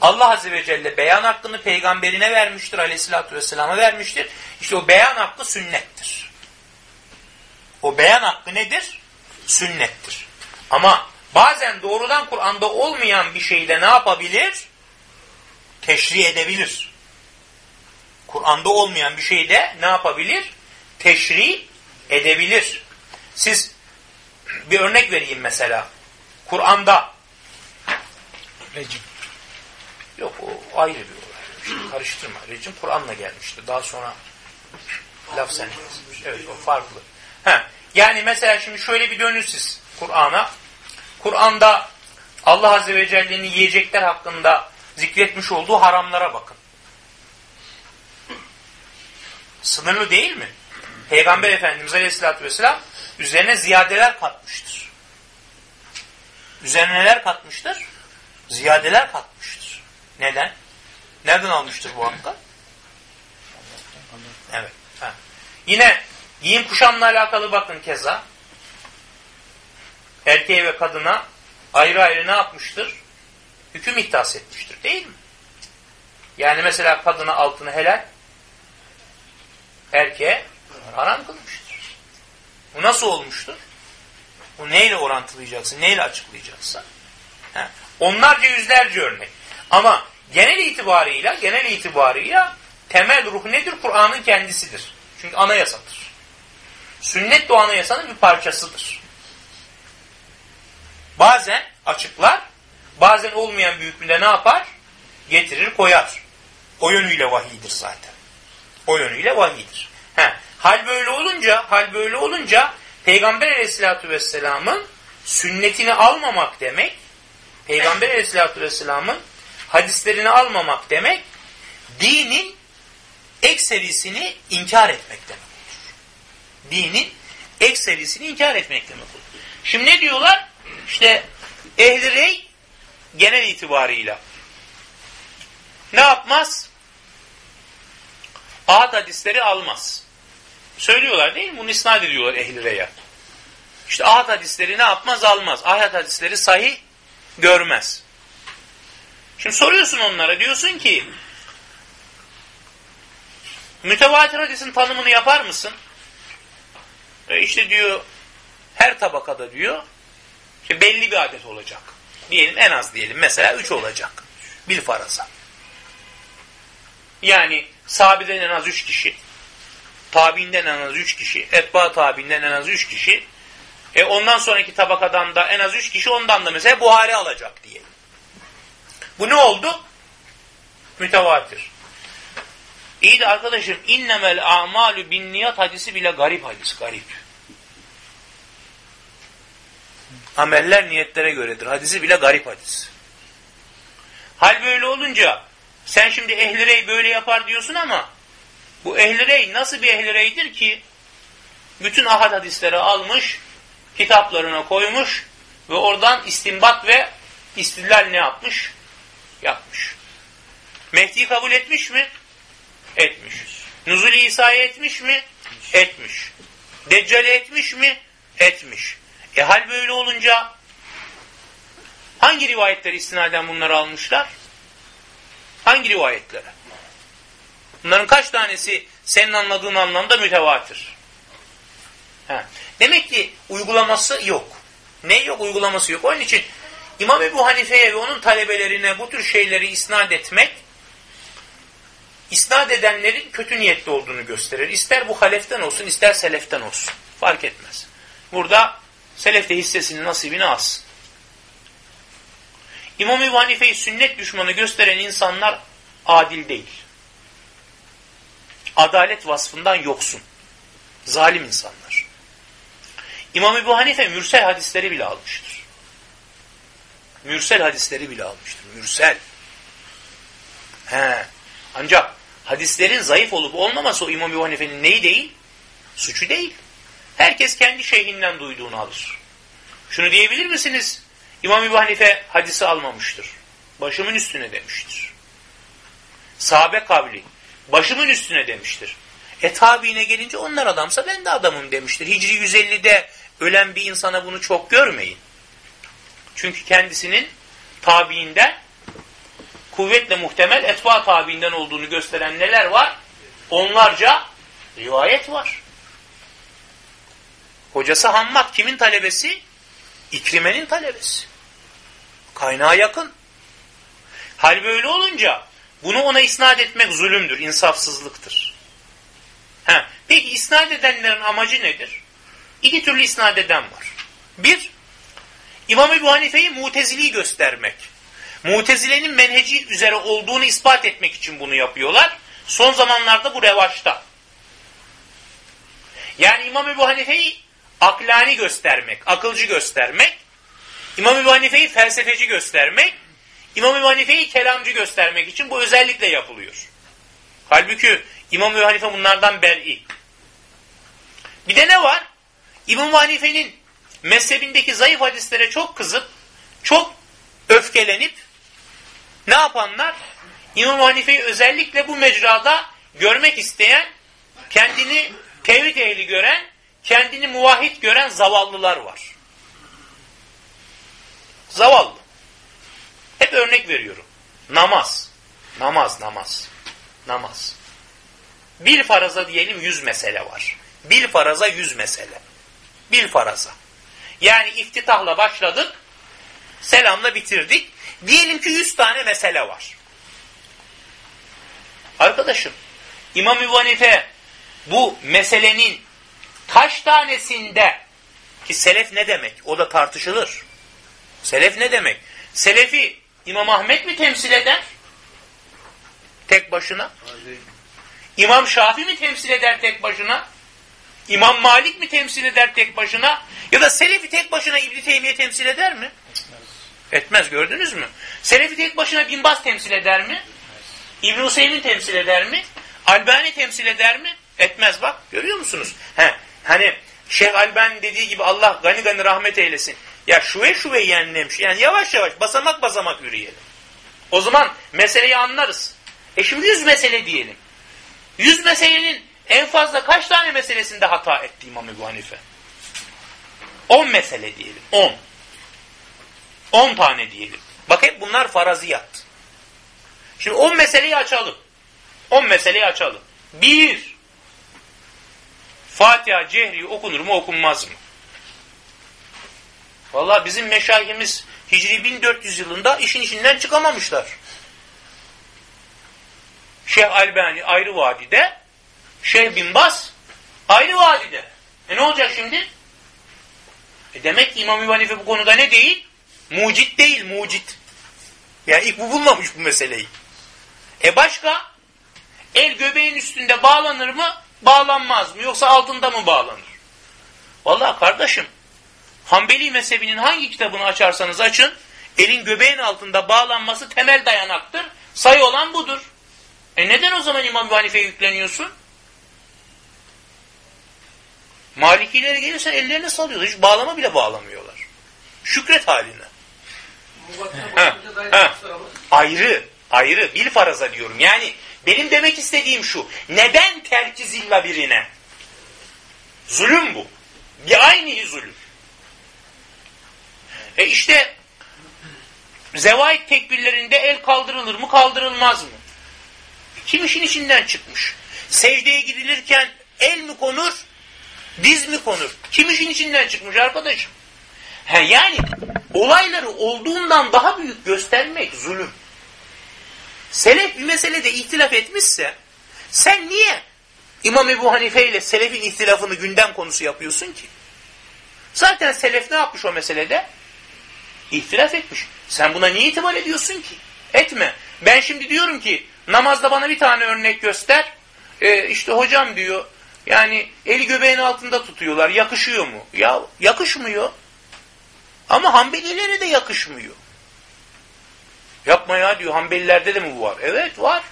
Allah Azze ve Celle beyan hakkını peygamberine vermiştir, aleyhissalatü vesselama vermiştir. İşte o beyan hakkı sünnettir. O beyan hakkı nedir? Sünnettir. Ama bazen doğrudan Kur'an'da olmayan bir şeyde ne yapabilir? Teşri edebilir. Kur'an'da olmayan bir şeyde ne yapabilir? Teşri edebilir. Siz bir örnek vereyim mesela. Kur'an'da Recim. yok o ayrı bir olay. Şimdi karıştırma. Recim Kur'an'la gelmişti. Daha sonra laf sen yazmış. Evet o farklı. Heh. Yani mesela şimdi şöyle bir dönün siz Kur'an'a. Kur'an'da Allah Azze ve Celle'nin yiyecekler hakkında zikretmiş olduğu haramlara bakın. Sınırlı değil mi? Peygamber Efendimiz Aleyhisselatü Vesselam üzerine ziyadeler katmıştır. Üzerine neler katmıştır? Ziyadeler katmıştır. Neden? Nereden almıştır bu hakkı? Evet. Ha. Yine giyim kuşamla alakalı bakın keza. Erkeğe ve kadına ayrı ayrı ne yapmıştır? Hüküm iddias etmiştir değil mi? Yani mesela kadına altını helal, erkeğe haram kılmıştır. Bu nasıl olmuştur? Bu neyle orantılayacaksın, neyle açıklayacaksın? He. Onlarca yüzlerce örnek. Ama genel itibarıyla, genel itibarıyla temel ruh nedir? Kur'an'ın kendisidir. Çünkü anayasadır. Sünnet de o anayasanın bir parçasıdır. Bazen açıklar, bazen olmayan büyüklüğünde ne yapar? Getirir, koyar. O yönüyle vahiydir zaten. O yönüyle vahiydir. He. Hal böyle olunca, hal böyle olunca Peygamber aleyhissalatü vesselamın sünnetini almamak demek, Peygamber aleyhissalatü vesselamın hadislerini almamak demek, dinin ekserisini inkar etmek demek. Dinin ekserisini inkar etmek demek olur. Şimdi ne diyorlar? İşte ehli rey genel itibarıyla ne yapmaz? Ahad hadisleri almaz. Söylüyorlar değil mi? Bunu isnat ediyorlar ehli reye. İşte ahad hadisleri ne yapmaz? Almaz. Ahad hadisleri sahih görmez. Şimdi soruyorsun onlara diyorsun ki mütevatir hadisin tanımını yapar mısın? E işte diyor her tabakada diyor işte belli bir adet olacak. Diyelim en az diyelim mesela 3 olacak. Bir faraza. Yani sahabeden en az 3 kişi, tabiinden en az 3 kişi, etba tabiinden en az 3 kişi, e ondan sonraki tabakadan da en az 3 kişi ondan da mesela Buhari alacak diyelim. Bu ne oldu? Mütevatir. İyi de arkadaşım innemel a'malu bin niyat hadisi bile garip hadis, garip. Ameller niyetlere göredir. Hadisi bile garip hadis. Hal böyle olunca sen şimdi ehli rey böyle yapar diyorsun ama bu ehli rey nasıl bir ehli reydir ki bütün ahad hadisleri almış, kitaplarına koymuş ve oradan istimbat ve istidlal ne yapmış? Yapmış. Mehdi'yi kabul etmiş mi? Etmiş. Nuzul-i İsa'yı etmiş mi? Etmiş. Deccal'i etmiş mi? Etmiş. E hal böyle olunca hangi rivayetleri istinaden bunları almışlar? Hangi rivayetlere? Bunların kaç tanesi senin anladığın anlamda mütevatir? He. Demek ki uygulaması yok. Ne yok? Uygulaması yok. Onun için İmam Ebu Hanife'ye ve onun talebelerine bu tür şeyleri isnat etmek isnat edenlerin kötü niyetli olduğunu gösterir. İster bu haleften olsun, ister seleften olsun. Fark etmez. Burada selef de hissesini, nasibini alsın. İmam Ebu Hanife'yi sünnet düşmanı gösteren insanlar adil değil. Adalet vasfından yoksun. Zalim insanlar. İmam Ebu Hanife mürsel hadisleri bile almıştır. Mürsel hadisleri bile almıştır. Mürsel. He. Ancak hadislerin zayıf olup olmaması o İmam Ebu Hanife'nin neyi değil? Suçu değil. Herkes kendi şeyhinden duyduğunu alır. Şunu diyebilir misiniz? İmam Ebu Hanife hadisi almamıştır. Başımın üstüne demiştir. Sahabe kavli. Başımın üstüne demiştir. E tabiine gelince onlar adamsa ben de adamım demiştir. Hicri 150'de ölen bir insana bunu çok görmeyin. Çünkü kendisinin tabiinden kuvvetle muhtemel etba tabiinden olduğunu gösteren neler var? Onlarca rivayet var. Hocası Hammad kimin talebesi? İkrimenin talebesi. Kaynağa yakın. Hal böyle olunca bunu ona isnat etmek zulümdür, insafsızlıktır. Ha, peki isnat edenlerin amacı nedir? İki türlü isnat eden var. Bir, İmam Ebu Hanife'yi mutezili göstermek. Mutezilenin menheci üzere olduğunu ispat etmek için bunu yapıyorlar. Son zamanlarda bu revaçta. Yani İmam Ebu Hanife'yi aklani göstermek, akılcı göstermek, İmam Ebu Hanife'yi felsefeci göstermek, İmam Ebu Hanife'yi kelamcı göstermek için bu özellikle yapılıyor. Halbuki İmam Ebu Hanife bunlardan ber'i. Bir de ne var? İmam Hanife'nin mezhebindeki zayıf hadislere çok kızıp, çok öfkelenip ne yapanlar? İmam Hanife'yi özellikle bu mecrada görmek isteyen, kendini tevhid ehli gören, kendini muvahhid gören zavallılar var. Zavallı. Hep örnek veriyorum. Namaz. Namaz, namaz. Namaz. Bir faraza diyelim yüz mesele var. Bir faraza yüz mesele. Bir faraza. Yani iftitahla başladık, selamla bitirdik. Diyelim ki yüz tane mesele var. Arkadaşım, İmam Hanife bu meselenin kaç tanesinde ki selef ne demek? O da tartışılır. Selef ne demek? Selefi İmam Ahmet mi temsil eder? Tek başına. İmam Şafi mi temsil eder tek başına? İmam Malik mi temsil eder tek başına? Ya da Selefi tek başına İbn Teymiye temsil eder mi? Etmez. Gördünüz mü? Selefi tek başına Bin Baz temsil eder mi? İbn Hüseyin temsil eder mi? Albani temsil eder mi? Etmez bak. Görüyor musunuz? He, hani Şeyh Albani dediği gibi Allah gani gani rahmet eylesin. Ya şuve şuve yenilem. Yani yavaş yavaş basamak basamak yürüyelim. O zaman meseleyi anlarız. E şimdi yüz mesele diyelim. Yüz meselenin en fazla kaç tane meselesinde hata etti İmam Ebu Hanife? On mesele diyelim. On. On tane diyelim. Bak hep bunlar faraziyat. Şimdi on meseleyi açalım. On meseleyi açalım. Bir. Fatiha cehri okunur mu okunmaz mı? Valla bizim meşayihimiz Hicri 1400 yılında işin içinden çıkamamışlar. Şeyh Albani ayrı vadide, Şeyh Bin Bas ayrı vadide. E ne olacak şimdi? E demek ki İmam-ı bu konuda ne değil? Mucit değil, mucit. Yani ilk bu bulmamış bu meseleyi. E başka? El göbeğin üstünde bağlanır mı? Bağlanmaz mı? Yoksa altında mı bağlanır? Vallahi kardeşim, Hanbeli mezhebinin hangi kitabını açarsanız açın, elin göbeğin altında bağlanması temel dayanaktır. Sayı olan budur. E neden o zaman İmam Hanife'ye yükleniyorsun? Malikilere gelirsen ellerini salıyorlar. Hiç bağlama bile bağlamıyorlar. Şükret haline. Ha, ha. Ayrı, ayrı. Bil faraza diyorum. Yani benim demek istediğim şu. Neden terki zilla birine? Zulüm bu. Bir aynı zulüm. E işte zevait tekbirlerinde el kaldırılır mı kaldırılmaz mı? Kim işin içinden çıkmış? Secdeye gidilirken el mi konur, diz mi konur? Kim işin içinden çıkmış arkadaşım? He yani olayları olduğundan daha büyük göstermek zulüm. Selef bir meselede ihtilaf etmişse sen niye İmam Ebu Hanife ile Selef'in ihtilafını gündem konusu yapıyorsun ki? Zaten Selef ne yapmış o meselede? İhtilaf etmiş. Sen buna niye itibar ediyorsun ki? Etme. Ben şimdi diyorum ki namazda bana bir tane örnek göster. Ee, işte hocam diyor yani eli göbeğin altında tutuyorlar. Yakışıyor mu? Ya yakışmıyor. Ama Hanbelilere de yakışmıyor. Yapma ya diyor. Hanbelilerde de mi bu var? Evet var.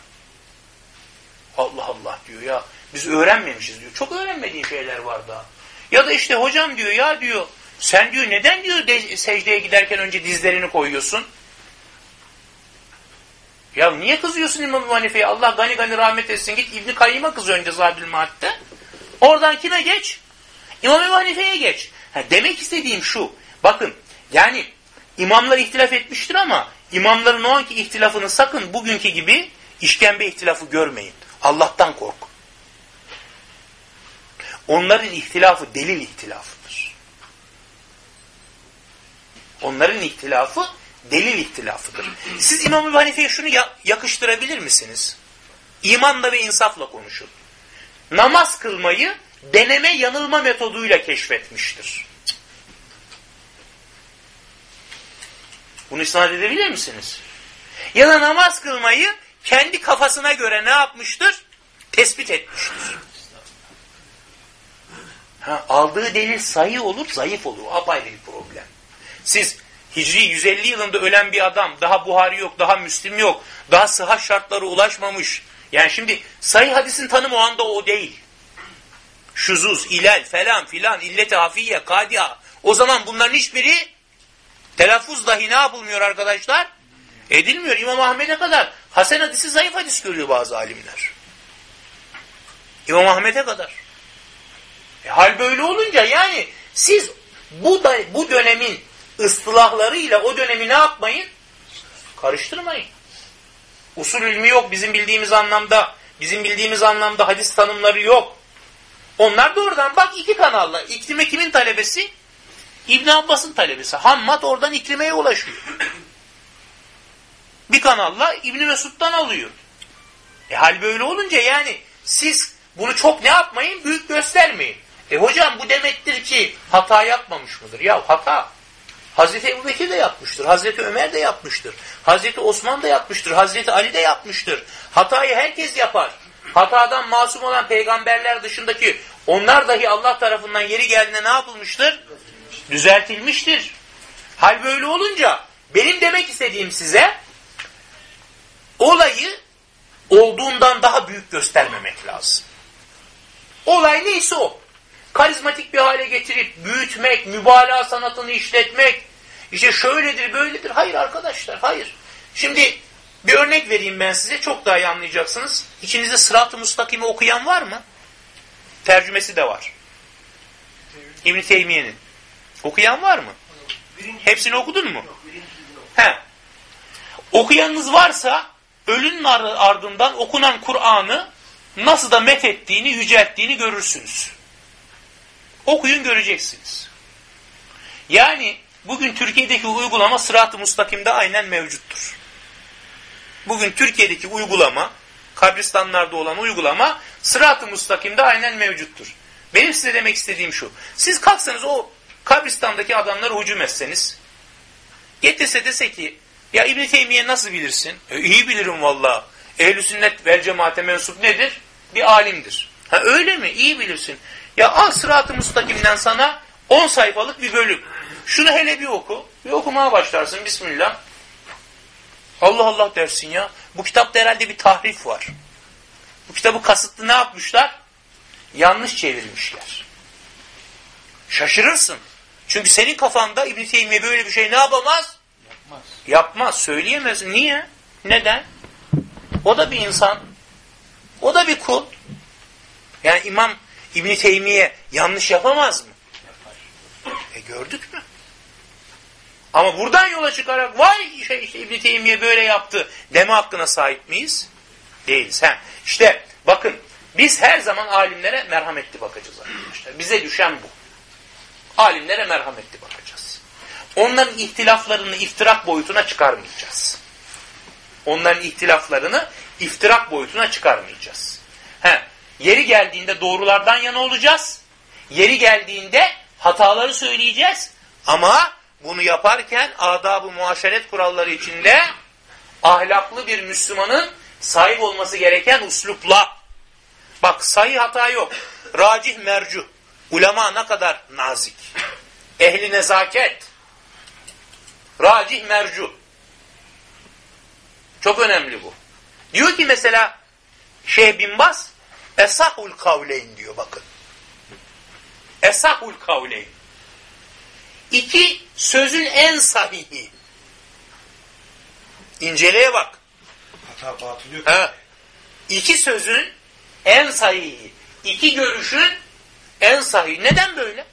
Allah Allah diyor ya. Biz öğrenmemişiz diyor. Çok öğrenmediğin şeyler var daha. Ya da işte hocam diyor ya diyor. Sen diyor neden diyor secdeye giderken önce dizlerini koyuyorsun? Ya niye kızıyorsun İmam Hanife'ye? Allah gani gani rahmet etsin. Git İbni Kayyım'a kız önce Zabil Maat'te. Oradan kime geç? İmam Hanife'ye geç. Ha, demek istediğim şu. Bakın yani imamlar ihtilaf etmiştir ama imamların o anki ihtilafını sakın bugünkü gibi işkembe ihtilafı görmeyin. Allah'tan kork. Onların ihtilafı delil ihtilafıdır. Onların ihtilafı delil ihtilafıdır. Siz İmam-ı Hanife'ye şunu yakıştırabilir misiniz? İmanla ve insafla konuşun. Namaz kılmayı deneme yanılma metoduyla keşfetmiştir. Bunu isnat edebilir misiniz? Ya da namaz kılmayı kendi kafasına göre ne yapmıştır? Tespit etmiştir. Ha, aldığı delil sayı olur, zayıf olur. Apayrı bir problem. Siz Hicri 150 yılında ölen bir adam, daha Buhari yok, daha Müslim yok, daha sıhhat şartları ulaşmamış. Yani şimdi sayı hadisin tanımı o anda o değil. şuzuz, ilal falan filan, illet-i hafiye, kadiya. O zaman bunların hiçbiri telaffuz dahi ne yapılmıyor arkadaşlar? Edilmiyor. İmam Ahmet'e kadar Hasan hadisi zayıf hadis görüyor bazı alimler. İmam Ahmet'e kadar. E, hal böyle olunca yani siz bu da, bu dönemin ıstılahlarıyla o dönemi ne yapmayın? Karıştırmayın. Usul ilmi yok bizim bildiğimiz anlamda. Bizim bildiğimiz anlamda hadis tanımları yok. Onlar da oradan bak iki kanalla. İklime kimin talebesi? İbn Abbas'ın talebesi. Hammad oradan iklimeye ulaşıyor. Bir kanalla İbn Mesud'dan alıyor. E hal böyle olunca yani siz bunu çok ne yapmayın? Büyük göstermeyin. E hocam bu demektir ki hata yapmamış mıdır? Ya hata. Hazreti Ebu de yapmıştır. Hazreti Ömer de yapmıştır. Hazreti Osman da yapmıştır. Hazreti Ali de yapmıştır. Hatayı herkes yapar. Hatadan masum olan peygamberler dışındaki onlar dahi Allah tarafından yeri geldiğinde ne yapılmıştır? Düzeltilmiştir. Hal böyle olunca benim demek istediğim size olayı olduğundan daha büyük göstermemek lazım. Olay neyse o. Karizmatik bir hale getirip büyütmek, mübalağa sanatını işletmek, işte şöyledir böyledir. Hayır arkadaşlar hayır. Şimdi bir örnek vereyim ben size çok daha iyi anlayacaksınız. İçinizde sırat-ı mustakimi okuyan var mı? Tercümesi de var. İbn-i Teymiye'nin. Okuyan var mı? Hepsini okudun mu? He. Okuyanınız varsa ölünün ardından okunan Kur'an'ı nasıl da met ettiğini, yücelttiğini görürsünüz. Okuyun göreceksiniz. Yani bugün Türkiye'deki uygulama sırat-ı mustakimde aynen mevcuttur. Bugün Türkiye'deki uygulama, kabristanlarda olan uygulama sırat-ı mustakimde aynen mevcuttur. Benim size demek istediğim şu. Siz kalksanız o kabristandaki adamları hücum etseniz, getirse dese ki, ya İbn-i Teymiye nasıl bilirsin? E, iyi bilirim valla. Ehl-i sünnet vel cemaate mensup nedir? Bir alimdir. Ha öyle mi? İyi bilirsin. Ya al sırat-ı mustakimden sana 10 sayfalık bir bölüm. Şunu hele bir oku. Bir okumaya başlarsın. Bismillah. Allah Allah dersin ya. Bu kitapta herhalde bir tahrif var. Bu kitabı kasıtlı ne yapmışlar? Yanlış çevirmişler. Şaşırırsın. Çünkü senin kafanda İbn Teymiye böyle bir şey ne yapamaz? Yapmaz. Yapmaz. Söyleyemez. Niye? Neden? O da bir insan. O da bir kul. Yani İmam İbn Teymiye yanlış yapamaz mı? Yapar. E gördük mü? Ama buradan yola çıkarak vay şey işte İbn Teymiye böyle yaptı deme hakkına sahip miyiz? Değiliz. He. İşte bakın biz her zaman alimlere merhametli bakacağız arkadaşlar. Bize düşen bu. Alimlere merhametli bakacağız. Onların ihtilaflarını iftirak boyutuna çıkarmayacağız. Onların ihtilaflarını iftirak boyutuna çıkarmayacağız. He. Yeri geldiğinde doğrulardan yana olacağız. Yeri geldiğinde hataları söyleyeceğiz. Ama bunu yaparken adab-ı muaşeret kuralları içinde ahlaklı bir Müslümanın sahip olması gereken uslupla. Bak sayı hata yok. Racih mercu. Ulema ne kadar nazik. Ehli nezaket. Racih mercu. Çok önemli bu. Diyor ki mesela Şeyh Bin Bas Esahul kavleyn diyor bakın. Esahul kavleyn. İki sözün en sahihi. İnceleye bak. Hata batıl yok. Ha. İki sözün en sahihi. İki görüşün en sahihi. Neden böyle?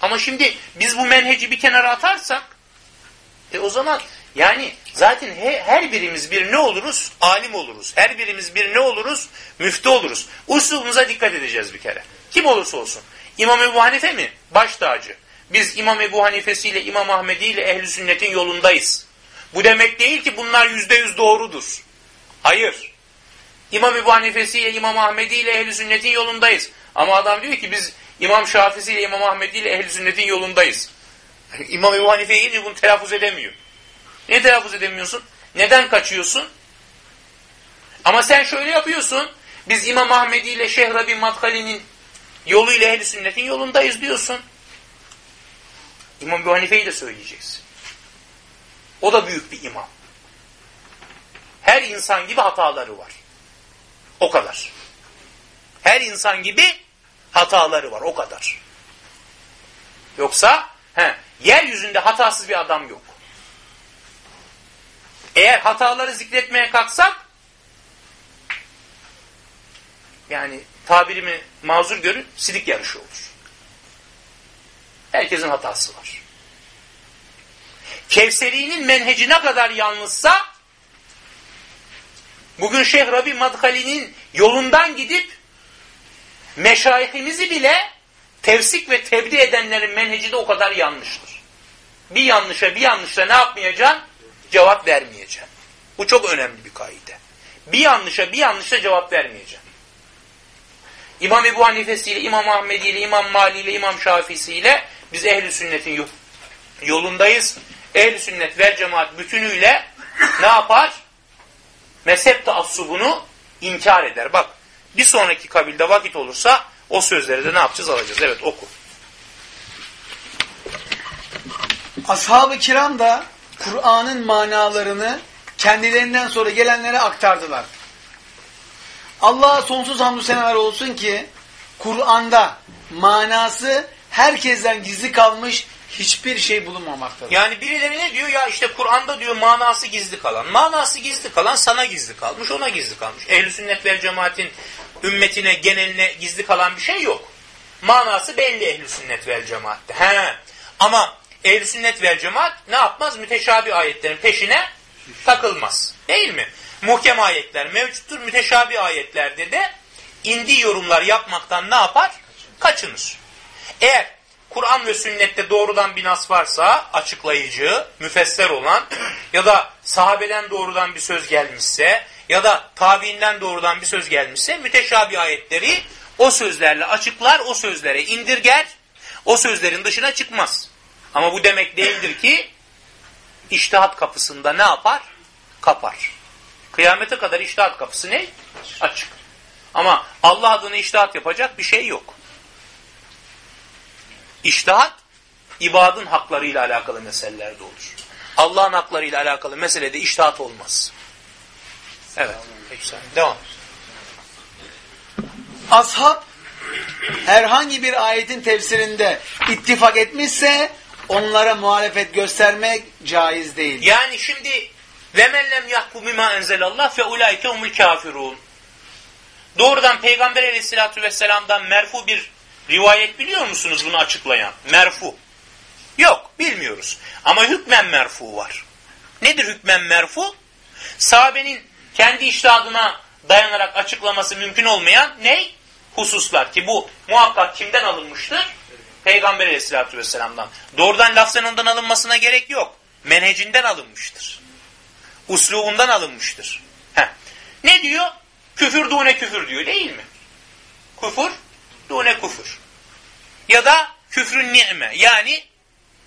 Ama şimdi biz bu menheci bir kenara atarsak e o zaman yani zaten he, her birimiz bir ne oluruz? Alim oluruz. Her birimiz bir ne oluruz? Müftü oluruz. Usulumuza dikkat edeceğiz bir kere. Kim olursa olsun. İmam Ebu Hanife mi? Baş tacı. Biz İmam Ebu Hanifesi ile İmam Ahmedi ile ehl sünnetin yolundayız. Bu demek değil ki bunlar yüzde yüz doğrudur. Hayır. İmam Ebu Hanifesi ile İmam Ahmedi ile ehl sünnetin yolundayız. Ama adam diyor ki biz İmam Şafisi ile İmam Ahmedi ile ehl sünnetin yolundayız. İmam Ebu Hanife'ye gelince bunu telaffuz edemiyor. Niye telaffuz edemiyorsun? Neden kaçıyorsun? Ama sen şöyle yapıyorsun. Biz İmam Ahmedi ile Şeyh Rabi Madhali'nin yoluyla ehl sünnetin yolundayız diyorsun. İmam Ebu Hanife'yi de söyleyeceksin. O da büyük bir imam. Her insan gibi hataları var. O kadar. Her insan gibi Hataları var o kadar. Yoksa he, yeryüzünde hatasız bir adam yok. Eğer hataları zikretmeye kalksak yani tabirimi mazur görün sidik yarışı olur. Herkesin hatası var. Kevseri'nin menheci ne kadar yanlışsa bugün Şeyh Rabi Madhali'nin yolundan gidip meşayihimizi bile tevsik ve tebdi edenlerin menheci de o kadar yanlıştır. Bir yanlışa bir yanlışa ne yapmayacaksın? Cevap vermeyeceksin. Bu çok önemli bir kaide. Bir yanlışa bir yanlışa cevap vermeyeceksin. İmam Ebu Hanifesiyle, İmam Ahmedi ile, İmam Mali ile, İmam Şafisi ile biz ehli sünnetin yolundayız. Ehli sünnet ve cemaat bütünüyle ne yapar? Mezhep taassubunu inkar eder. Bak bir sonraki kabilde vakit olursa o sözleri de ne yapacağız alacağız. Evet oku. Ashab-ı kiram da Kur'an'ın manalarını kendilerinden sonra gelenlere aktardılar. Allah'a sonsuz hamdü seneler olsun ki Kur'an'da manası herkesten gizli kalmış hiçbir şey bulunmamaktadır. Yani birileri ne diyor? Ya işte Kur'an'da diyor manası gizli kalan. Manası gizli kalan sana gizli kalmış, ona gizli kalmış. Ehl-i sünnet vel cemaatin ümmetine, geneline gizli kalan bir şey yok. Manası belli ehl-i sünnet vel cemaatte. He. Ama ehl-i sünnet vel cemaat ne yapmaz? Müteşabi ayetlerin peşine takılmaz. Değil mi? Muhkem ayetler mevcuttur. Müteşabi ayetlerde de indi yorumlar yapmaktan ne yapar? Kaçınır. Eğer Kur'an ve sünnette doğrudan bir nas varsa açıklayıcı, müfesser olan ya da sahabeden doğrudan bir söz gelmişse ya da tabiinden doğrudan bir söz gelmişse müteşabi ayetleri o sözlerle açıklar, o sözlere indirger, o sözlerin dışına çıkmaz. Ama bu demek değildir ki iştihat kapısında ne yapar? Kapar. Kıyamete kadar iştihat kapısı ne? Açık. Ama Allah adına iştihat yapacak bir şey yok. İştihat, ibadın haklarıyla alakalı meselelerde olur. Allah'ın haklarıyla alakalı meselede iştihat olmaz. Evet. Peki, devam. Ashab herhangi bir ayetin tefsirinde ittifak etmişse onlara muhalefet göstermek caiz değil. Yani şimdi ve men lem yahkum bima enzelallah fe ulaike humul kafirun. Doğrudan Peygamber Aleyhisselatü vesselam'dan merfu bir rivayet biliyor musunuz bunu açıklayan? Merfu. Yok bilmiyoruz. Ama hükmen merfu var. Nedir hükmen merfu? Sahabenin kendi iştihadına dayanarak açıklaması mümkün olmayan ne? Hususlar ki bu muhakkak kimden alınmıştır? Peygamber Aleyhisselatü vesselam'dan. Doğrudan lafzen ondan alınmasına gerek yok. Menhecinden alınmıştır. Uslubundan alınmıştır. Heh. Ne diyor? Küfür dune küfür diyor değil mi? Küfür dune küfür. Ya da küfrün ni'me yani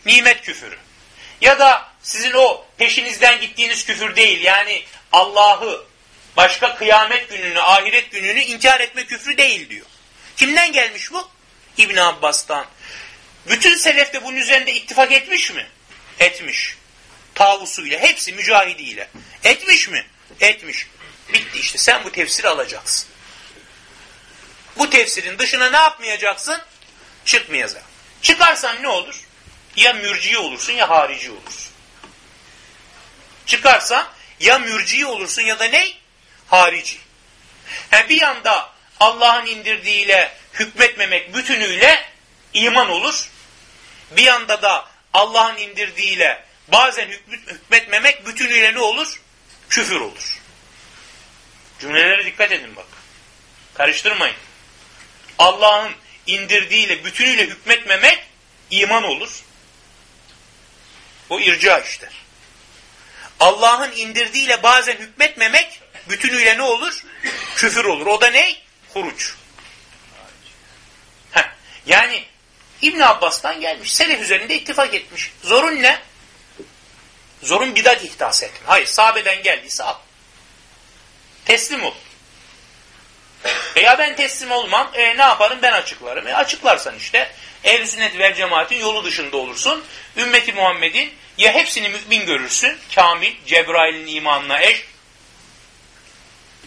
nimet küfürü. Ya da sizin o peşinizden gittiğiniz küfür değil yani Allah'ı başka kıyamet gününü, ahiret gününü inkar etme küfrü değil diyor. Kimden gelmiş bu? İbn Abbas'tan. Bütün selef de bunun üzerinde ittifak etmiş mi? Etmiş. Tavusuyla, hepsi mücahidiyle. Etmiş mi? Etmiş. Bitti işte. Sen bu tefsiri alacaksın. Bu tefsirin dışına ne yapmayacaksın? Çıkmayacaksın. Çıkarsan ne olur? Ya mürciye olursun ya harici olursun. Çıkarsan ya mürciye olursun ya da ne? Harici. He bir yanda Allah'ın indirdiğiyle hükmetmemek bütünüyle iman olur. Bir yanda da Allah'ın indirdiğiyle bazen hükmetmemek bütünüyle ne olur? Küfür olur. Cümlelere dikkat edin bak. Karıştırmayın. Allah'ın indirdiğiyle bütünüyle hükmetmemek iman olur. O irca işte. Allah'ın indirdiğiyle bazen hükmetmemek bütünüyle ne olur? Küfür olur. O da ne? Huruç. Heh. Yani İbn Abbas'tan gelmiş. Selef üzerinde ittifak etmiş. Zorun ne? Zorun bidat ihdas etme. Hayır sahabeden geldiyse al. Teslim ol. E ya ben teslim olmam. E ne yaparım? Ben açıklarım. E açıklarsan işte ehl sünnet vel cemaatin yolu dışında olursun. Ümmeti Muhammed'in ya hepsini mümin görürsün. Kamil, Cebrail'in imanına eş.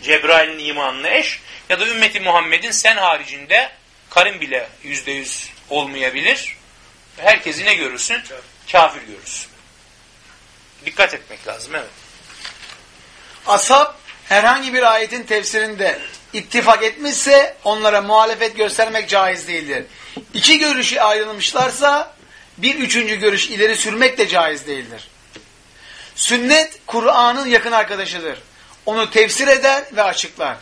Cebrail'in imanına eş. Ya da ümmeti Muhammed'in sen haricinde karın bile yüzde yüz olmayabilir. Herkesi ne görürsün? Kafir görürsün. Dikkat etmek lazım evet. Ashab herhangi bir ayetin tefsirinde ittifak etmişse onlara muhalefet göstermek caiz değildir. İki görüşü ayrılmışlarsa bir üçüncü görüş ileri sürmek de caiz değildir. Sünnet Kur'an'ın yakın arkadaşıdır. Onu tefsir eder ve açıklar.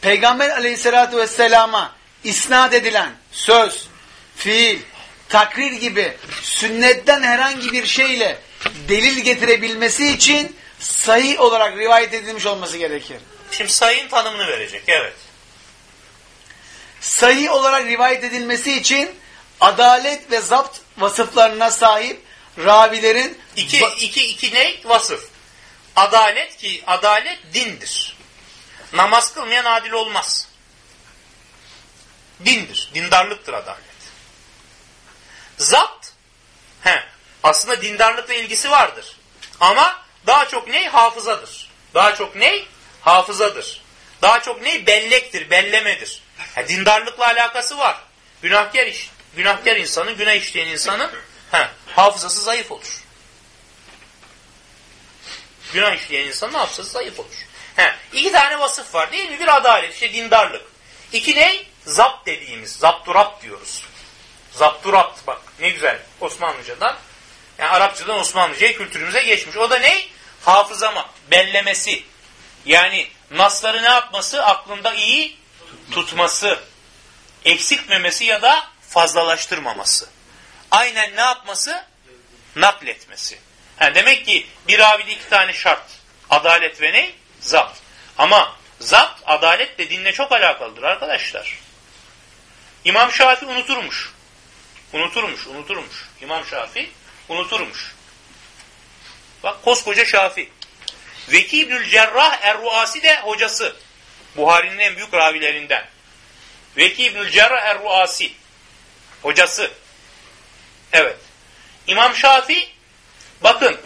Peygamber aleyhissalatü vesselama isnat edilen söz, fiil, takrir gibi sünnetten herhangi bir şeyle delil getirebilmesi için sahih olarak rivayet edilmiş olması gerekir. Şimdi sayın tanımını verecek. Evet. Sahih olarak rivayet edilmesi için adalet ve zapt vasıflarına sahip ravilerin İki, iki, iki ne? Vasıf. Adalet ki adalet dindir. Namaz kılmayan adil olmaz. Dindir. Dindarlıktır adalet. Zapt he, aslında dindarlıkla ilgisi vardır. Ama daha çok ney? Hafızadır. Daha çok ney? Hafızadır. Daha çok ney? Bellektir, bellemedir. Ha, dindarlıkla alakası var. Günahkar iş. Günahkar insanın, günah işleyen insanın he, hafızası zayıf olur. Günah işleyen insanın hafızası zayıf olur. He, iki tane vasıf var değil mi? Bir adalet, işte dindarlık. İki ne? Zapt dediğimiz, zapturapt diyoruz. Zapturapt bak ne güzel Osmanlıcadan. Yani Arapçadan Osmanlıca'ya kültürümüze geçmiş. O da ne? Hafızama, bellemesi. Yani nasları ne yapması? Aklında iyi tutması. Eksiltmemesi ya da fazlalaştırmaması. Aynen ne yapması? Nakletmesi. Yani demek ki bir ravide iki tane şart. Adalet ve ne? Zapt. Ama zapt, adalet de dinle çok alakalıdır arkadaşlar. İmam Şafii unuturmuş. Unuturmuş, unuturmuş. İmam Şafii unuturmuş. Bak koskoca Şafii. Veki İbnül Cerrah Er-Ruasi de hocası. Buhari'nin en büyük ravilerinden. Veki İbnül Cerrah Er-Ruasi. Hocası. Evet. İmam Şafii bakın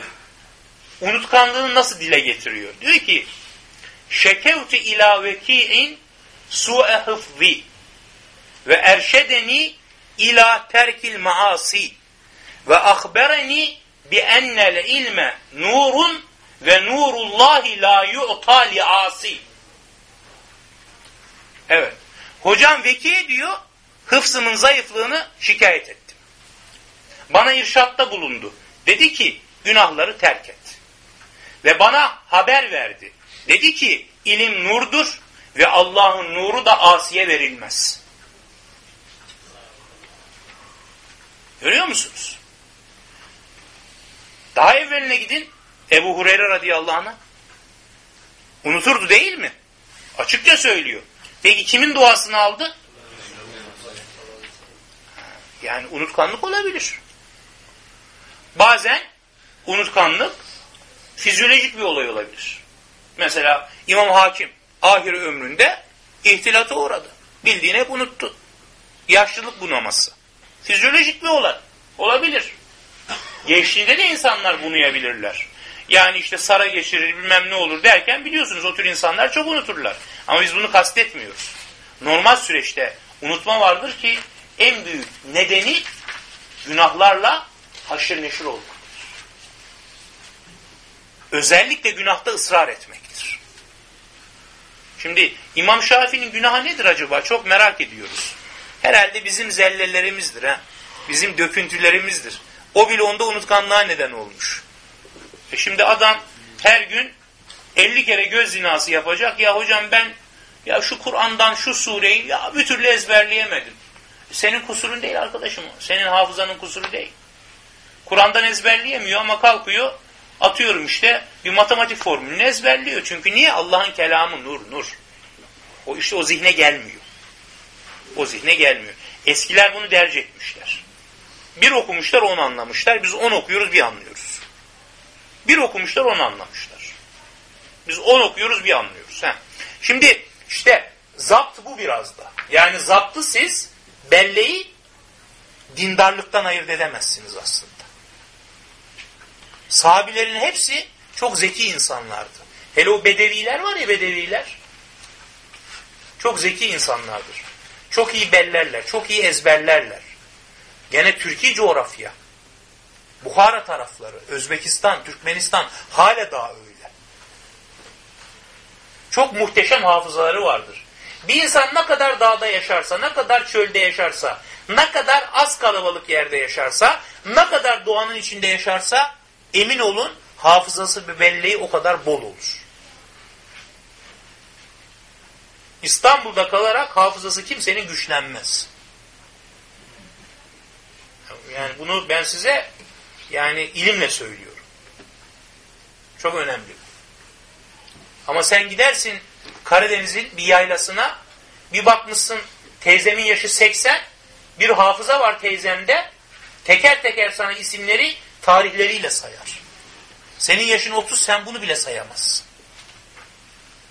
unutkanlığını nasıl dile getiriyor? Diyor ki Şekevtu ila veki'in su'e hıfzi ve erşedeni ila terkil maasi ve ahbereni bi ennel ilme nurun ve nurullahi la yu'ta asi. Evet. Hocam Veki diyor hıfzımın zayıflığını şikayet ettim. Bana irşatta bulundu. Dedi ki günahları terk et. Ve bana haber verdi. Dedi ki ilim nurdur ve Allah'ın nuru da asiye verilmez. Görüyor musunuz? Daha evveline gidin Ebu Hureyre radıyallahu anh'a. Unuturdu değil mi? Açıkça söylüyor. Peki kimin duasını aldı? Yani unutkanlık olabilir. Bazen unutkanlık fizyolojik bir olay olabilir. Mesela İmam Hakim ahir ömründe ihtilata uğradı. Bildiğini hep unuttu. Yaşlılık bunaması. Fizyolojik bir olay. Olabilir. Gençliğinde de insanlar bunuyabilirler. Yani işte sara geçirir bilmem ne olur derken biliyorsunuz o tür insanlar çok unuturlar. Ama biz bunu kastetmiyoruz. Normal süreçte unutma vardır ki en büyük nedeni günahlarla haşır neşir olmaktır. Özellikle günahta ısrar etmektir. Şimdi İmam Şafii'nin günahı nedir acaba? Çok merak ediyoruz. Herhalde bizim zellelerimizdir. Ha? Bizim döküntülerimizdir. O bile onda unutkanlığa neden olmuş. E şimdi adam her gün 50 kere göz zinası yapacak. Ya hocam ben ya şu Kur'an'dan şu sureyi ya bir türlü ezberleyemedim. Senin kusurun değil arkadaşım. Senin hafızanın kusuru değil. Kur'an'dan ezberleyemiyor ama kalkıyor atıyorum işte bir matematik formülünü ezberliyor. Çünkü niye? Allah'ın kelamı nur nur. O işte o zihne gelmiyor. O zihne gelmiyor. Eskiler bunu derc etmişler. Bir okumuşlar onu anlamışlar. Biz on okuyoruz bir anlıyoruz. Bir okumuşlar onu anlamışlar. Biz on okuyoruz bir anlıyoruz. Heh. Şimdi işte zapt bu biraz da. Yani zaptı siz belleği dindarlıktan ayırt edemezsiniz aslında. Sahabilerin hepsi çok zeki insanlardı. Hele o bedeviler var ya bedeviler. Çok zeki insanlardır. Çok iyi bellerler, çok iyi ezberlerler. Gene Türkiye coğrafya. Buhara tarafları, Özbekistan, Türkmenistan hala daha öyle. Çok muhteşem hafızaları vardır. Bir insan ne kadar dağda yaşarsa, ne kadar çölde yaşarsa, ne kadar az kalabalık yerde yaşarsa, ne kadar doğanın içinde yaşarsa emin olun hafızası ve belleği o kadar bol olur. İstanbul'da kalarak hafızası kimsenin güçlenmez. Yani bunu ben size yani ilimle söylüyorum. Çok önemli. Ama sen gidersin Karadeniz'in bir yaylasına bir bakmışsın teyzemin yaşı 80 bir hafıza var teyzemde teker teker sana isimleri tarihleriyle sayar. Senin yaşın 30 sen bunu bile sayamazsın.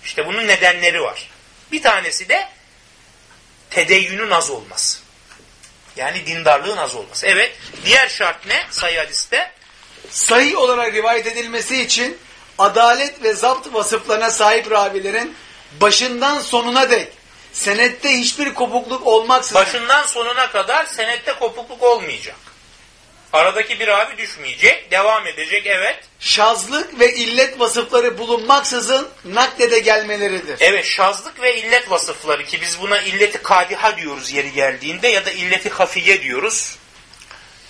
İşte bunun nedenleri var. Bir tanesi de tedeyyünün az olması. Yani dindarlığın az olması. Evet. Diğer şart ne sayı hadiste? Sahih olarak rivayet edilmesi için adalet ve zapt vasıflarına sahip ravilerin başından sonuna dek senette hiçbir kopukluk olmaksızın Başından sonuna kadar senette kopukluk olmayacak. Aradaki bir abi düşmeyecek, devam edecek evet. şazlık ve illet vasıfları bulunmaksızın nakdede gelmeleridir. Evet şazlık ve illet vasıfları ki biz buna illeti kadiha diyoruz yeri geldiğinde ya da illeti hafiye diyoruz.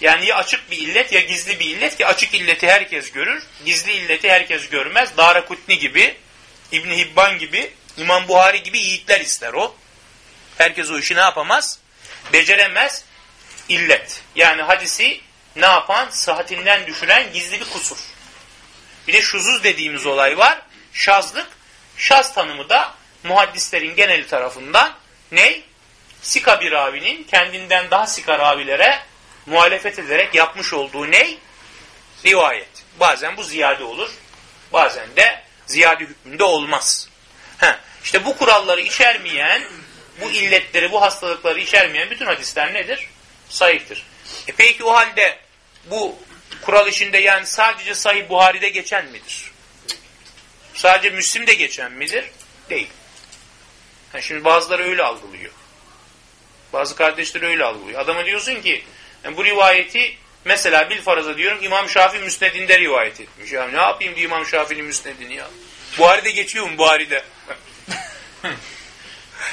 Yani ya açık bir illet ya gizli bir illet ki açık illeti herkes görür, gizli illeti herkes görmez. Darakutni gibi, İbni Hibban gibi, İmam Buhari gibi yiğitler ister o. Herkes o işi ne yapamaz? Beceremez. İllet. Yani hadisi ne yapan? Sıhhatinden düşüren gizli bir kusur. Bir de şuzuz dediğimiz olay var. Şazlık. Şaz tanımı da muhaddislerin geneli tarafından ne? Sika bir ravinin kendinden daha sika ravilere muhalefet ederek yapmış olduğu ne? Rivayet. Bazen bu ziyade olur. Bazen de ziyade hükmünde olmaz. Heh, işte bu kuralları içermeyen, bu illetleri, bu hastalıkları içermeyen bütün hadisler nedir? Sahihtir. E peki o halde bu kural içinde yani sadece Sahih Buhari'de geçen midir? Sadece Müslim'de geçen midir? Değil. Yani şimdi bazıları öyle algılıyor. Bazı kardeşler öyle algılıyor. Adama diyorsun ki yani bu rivayeti mesela bil faraza diyorum İmam Şafii müsnedinde rivayet etmiş. Ya ne yapayım diye İmam Şafii'nin müsnedini ya. Buhari'de geçiyor mu Buhari'de?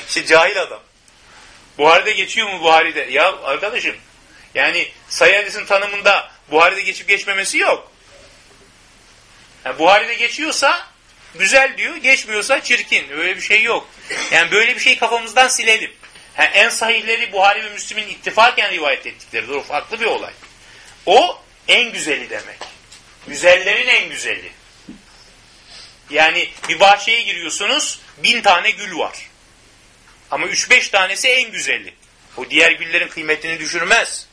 işte cahil adam. Buhari'de geçiyor mu Buhari'de? Ya arkadaşım yani sayı hadisin tanımında Buhari'de geçip geçmemesi yok. Yani Buhari'de geçiyorsa güzel diyor, geçmiyorsa çirkin. Öyle bir şey yok. Yani böyle bir şey kafamızdan silelim. Yani en sahihleri Buhari ve Müslim'in ittifaken rivayet ettikleri. Dur, farklı bir olay. O en güzeli demek. Güzellerin en güzeli. Yani bir bahçeye giriyorsunuz, bin tane gül var. Ama üç beş tanesi en güzeli. O diğer güllerin kıymetini düşürmez.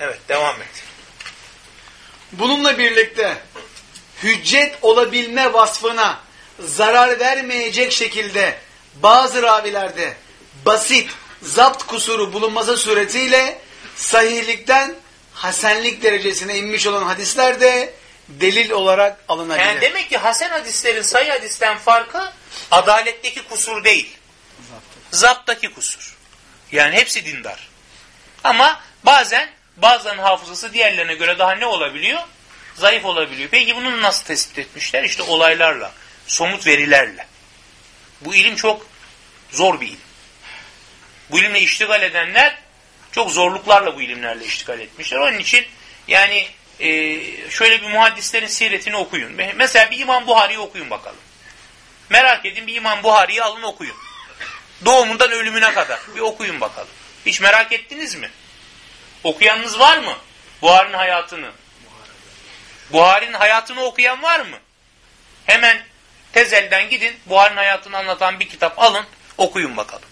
Evet, devam et. Bununla birlikte hüccet olabilme vasfına zarar vermeyecek şekilde bazı ravilerde basit zapt kusuru bulunması suretiyle sahihlikten hasenlik derecesine inmiş olan hadisler de delil olarak alınabilir. Yani demek ki hasen hadislerin sayı hadisten farkı adaletteki kusur değil. Zaptaki kusur. Yani hepsi dindar. Ama bazen bazılarının hafızası diğerlerine göre daha ne olabiliyor? Zayıf olabiliyor. Peki bunu nasıl tespit etmişler? İşte olaylarla, somut verilerle. Bu ilim çok zor bir ilim. Bu ilimle iştigal edenler çok zorluklarla bu ilimlerle iştigal etmişler. Onun için yani e, şöyle bir muhaddislerin siretini okuyun. Mesela bir İmam Buhari'yi okuyun bakalım. Merak edin bir İmam Buhari'yi alın okuyun. Doğumundan ölümüne kadar bir okuyun bakalım. Hiç merak ettiniz mi? Okuyanınız var mı? Buhari'nin hayatını. Buhari'nin hayatını okuyan var mı? Hemen tezelden gidin Buhari'nin hayatını anlatan bir kitap alın okuyun bakalım.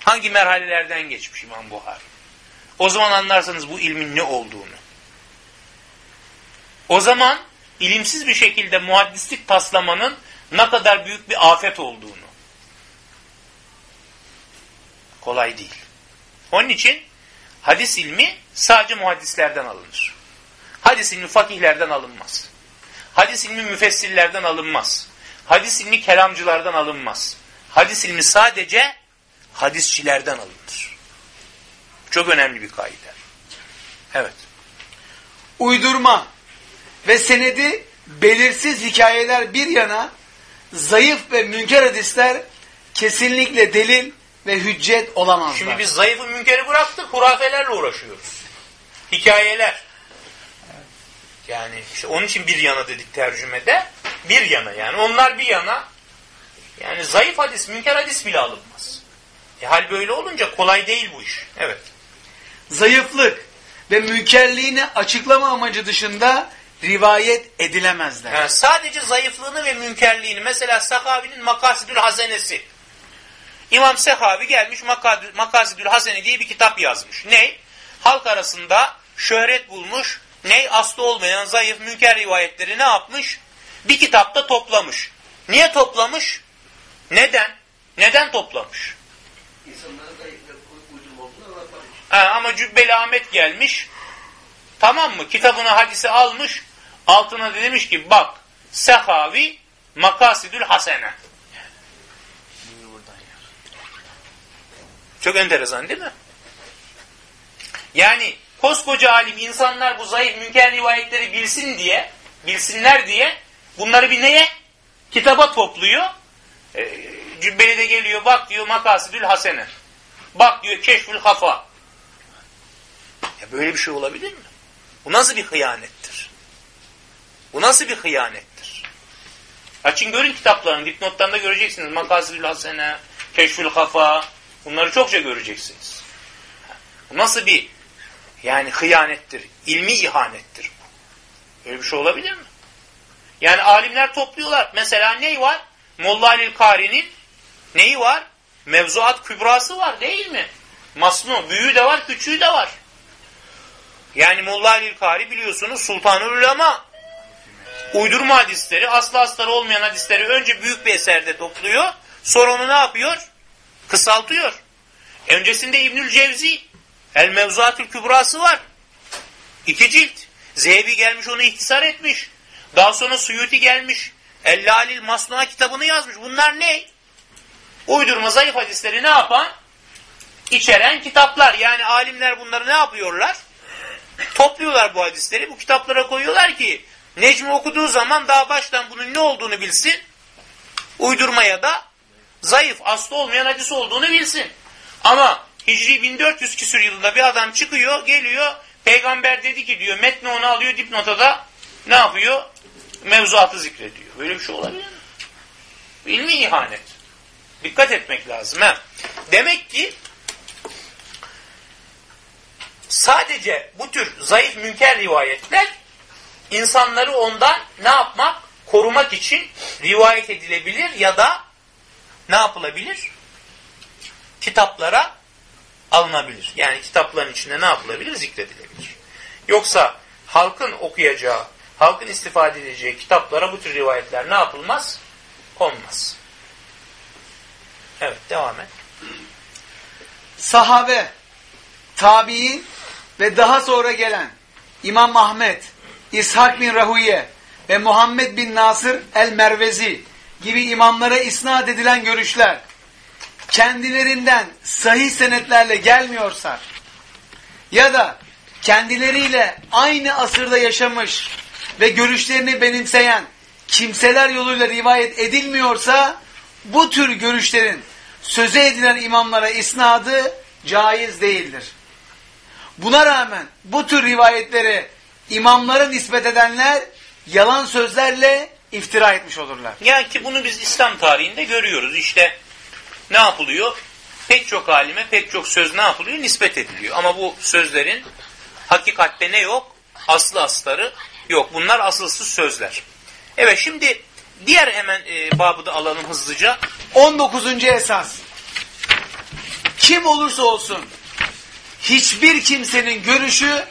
Hangi merhalelerden geçmiş İmam Buhari? O zaman anlarsanız bu ilmin ne olduğunu. O zaman ilimsiz bir şekilde muhaddislik taslamanın ne kadar büyük bir afet olduğunu. Kolay değil. Onun için hadis ilmi sadece muhaddislerden alınır. Hadis ilmi fakihlerden alınmaz. Hadis ilmi müfessirlerden alınmaz. Hadis ilmi kelamcılardan alınmaz. Hadis ilmi sadece hadisçilerden alınır. Çok önemli bir kaide. Evet. Uydurma ve senedi belirsiz hikayeler bir yana zayıf ve münker hadisler kesinlikle delil ve hüccet olamazlar. Şimdi biz zayıfı münkeri bıraktık, hurafelerle uğraşıyoruz. Hikayeler. Yani işte onun için bir yana dedik tercümede. Bir yana yani. Onlar bir yana. Yani zayıf hadis, münker hadis bile alınmaz. E hal böyle olunca kolay değil bu iş. Evet. Zayıflık ve münkerliğini açıklama amacı dışında rivayet edilemezler. Yani sadece zayıflığını ve münkerliğini mesela Sakavi'nin Makasidül Hazenesi. İmam Sehavi gelmiş Makasidül Hasene diye bir kitap yazmış. Ne? Halk arasında şöhret bulmuş. Ne? Aslı olmayan zayıf münker rivayetleri ne yapmış? Bir kitapta toplamış. Niye toplamış? Neden? Neden toplamış? Ha, ama Cübbeli Ahmet gelmiş. Tamam mı? Kitabını hadisi almış. Altına demiş ki bak Sehavi Makasidül Hasene. Çok enteresan değil mi? Yani koskoca alim insanlar bu zayıf münker rivayetleri bilsin diye, bilsinler diye bunları bir neye? Kitaba topluyor. E, Cübbeli de geliyor bak diyor Makasidül Hasene. Bak diyor Keşfül Hafa. Ya böyle bir şey olabilir mi? Bu nasıl bir hıyanettir? Bu nasıl bir hıyanettir? Açın görün kitaplarını, dipnotlarında göreceksiniz. Makasidül Hasene, Keşfül Hafa, bunları çokça göreceksiniz. Nasıl bir yani hıyanettir, ilmi ihanettir bu. Böyle bir şey olabilir mi? Yani alimler topluyorlar. Mesela ney var? Molla Alil Kari'nin neyi var? Mevzuat kübrası var değil mi? Masnu, büyüğü de var, küçüğü de var. Yani Molla Alil Kari biliyorsunuz Sultanül Ulema uydurma hadisleri, aslı astarı olmayan hadisleri önce büyük bir eserde topluyor. Sonra onu ne yapıyor? Kısaltıyor. Öncesinde İbnül Cevzi El Mevzuatül Kübrası var. İki cilt. Zehebi gelmiş onu ihtisar etmiş. Daha sonra Suyuti gelmiş. El Lalil Masnua kitabını yazmış. Bunlar ne? Uydurma zayıf hadisleri ne yapan? İçeren kitaplar. Yani alimler bunları ne yapıyorlar? Topluyorlar bu hadisleri. Bu kitaplara koyuyorlar ki Necmi okuduğu zaman daha baştan bunun ne olduğunu bilsin. Uydurmaya da zayıf, aslı olmayan hadis olduğunu bilsin. Ama Hicri 1400 küsur yılında bir adam çıkıyor, geliyor. Peygamber dedi ki diyor, metni onu alıyor, dipnota da ne yapıyor? Mevzuatı zikrediyor. Böyle bir şey olabilir mi? İlmi ihanet. Dikkat etmek lazım. He. Demek ki sadece bu tür zayıf münker rivayetler insanları ondan ne yapmak? Korumak için rivayet edilebilir ya da ne yapılabilir? Kitaplara alınabilir. Yani kitapların içinde ne yapılabilir? Zikredilebilir. Yoksa halkın okuyacağı, halkın istifade edeceği kitaplara bu tür rivayetler ne yapılmaz? Konmaz. Evet devam et. Sahabe, tabi'in ve daha sonra gelen İmam Ahmet, İshak bin Rahuye ve Muhammed bin Nasır el-Mervezi gibi imamlara isnat edilen görüşler kendilerinden sahih senetlerle gelmiyorsa ya da kendileriyle aynı asırda yaşamış ve görüşlerini benimseyen kimseler yoluyla rivayet edilmiyorsa bu tür görüşlerin söze edilen imamlara isnadı caiz değildir. Buna rağmen bu tür rivayetleri imamlara nispet edenler yalan sözlerle iftira etmiş olurlar. Yani ki bunu biz İslam tarihinde görüyoruz. İşte ne yapılıyor? Pek çok alime pek çok söz ne yapılıyor? Nispet ediliyor. Ama bu sözlerin hakikatte ne yok? Aslı astarı yok. Bunlar asılsız sözler. Evet şimdi diğer hemen e, babı da alalım hızlıca. 19. esas. Kim olursa olsun hiçbir kimsenin görüşü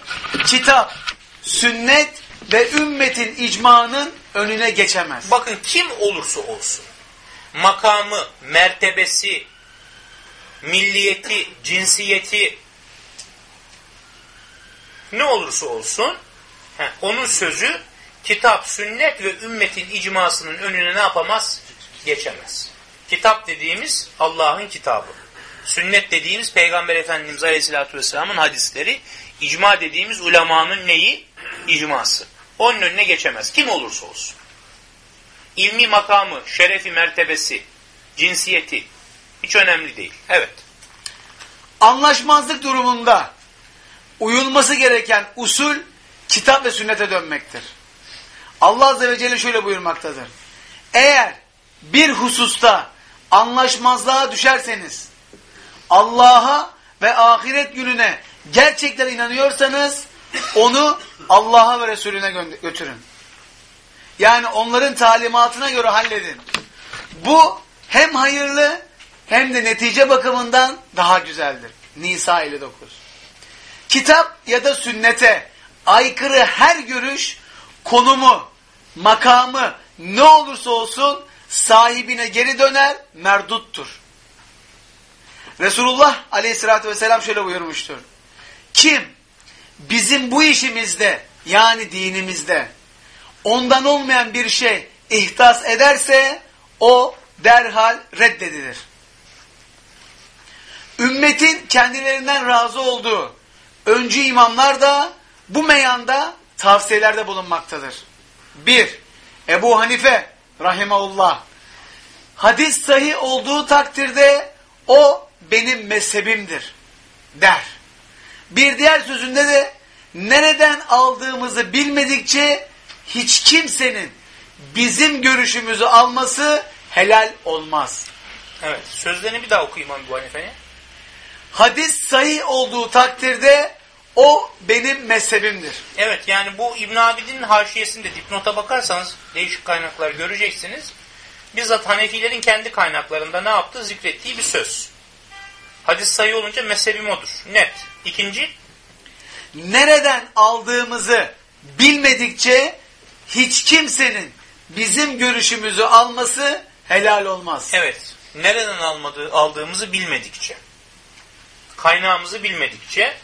kitap, sünnet ve ümmetin icmanın önüne geçemez. Bakın kim olursa olsun makamı, mertebesi, milliyeti, cinsiyeti ne olursa olsun he, onun sözü kitap, sünnet ve ümmetin icmasının önüne ne yapamaz? Geçemez. Kitap dediğimiz Allah'ın kitabı. Sünnet dediğimiz Peygamber Efendimiz Aleyhisselatü Vesselam'ın hadisleri. icma dediğimiz ulemanın neyi? İcması. Onun önüne geçemez. Kim olursa olsun. İlmi makamı, şerefi, mertebesi, cinsiyeti hiç önemli değil. Evet. Anlaşmazlık durumunda uyulması gereken usul kitap ve sünnete dönmektir. Allah Azze ve Celle şöyle buyurmaktadır. Eğer bir hususta anlaşmazlığa düşerseniz Allah'a ve ahiret gününe gerçekten inanıyorsanız onu Allah'a ve Resulüne götürün. Yani onların talimatına göre halledin. Bu hem hayırlı hem de netice bakımından daha güzeldir. Nisa 59. Kitap ya da sünnete aykırı her görüş konumu, makamı ne olursa olsun sahibine geri döner, merduttur. Resulullah aleyhissalatü vesselam şöyle buyurmuştur. Kim bizim bu işimizde yani dinimizde ondan olmayan bir şey ihtas ederse o derhal reddedilir. Ümmetin kendilerinden razı olduğu öncü imamlar da bu meyanda tavsiyelerde bulunmaktadır. Bir, Ebu Hanife rahimeullah. Hadis sahih olduğu takdirde o benim mezhebimdir der. Bir diğer sözünde de nereden aldığımızı bilmedikçe hiç kimsenin bizim görüşümüzü alması helal olmaz. Evet. Sözlerini bir daha okuyayım Ebu Hanife'ye. Hadis sahih olduğu takdirde o benim mezhebimdir. Evet yani bu İbn Abidin haşiyesinde dipnota bakarsanız değişik kaynaklar göreceksiniz. Bizzat Hanefilerin kendi kaynaklarında ne yaptığı zikrettiği bir söz. Hadis sayı olunca mezhebim odur. Net. İkinci. Nereden aldığımızı bilmedikçe hiç kimsenin bizim görüşümüzü alması helal olmaz. Evet. Nereden almadığı, aldığımızı bilmedikçe, kaynağımızı bilmedikçe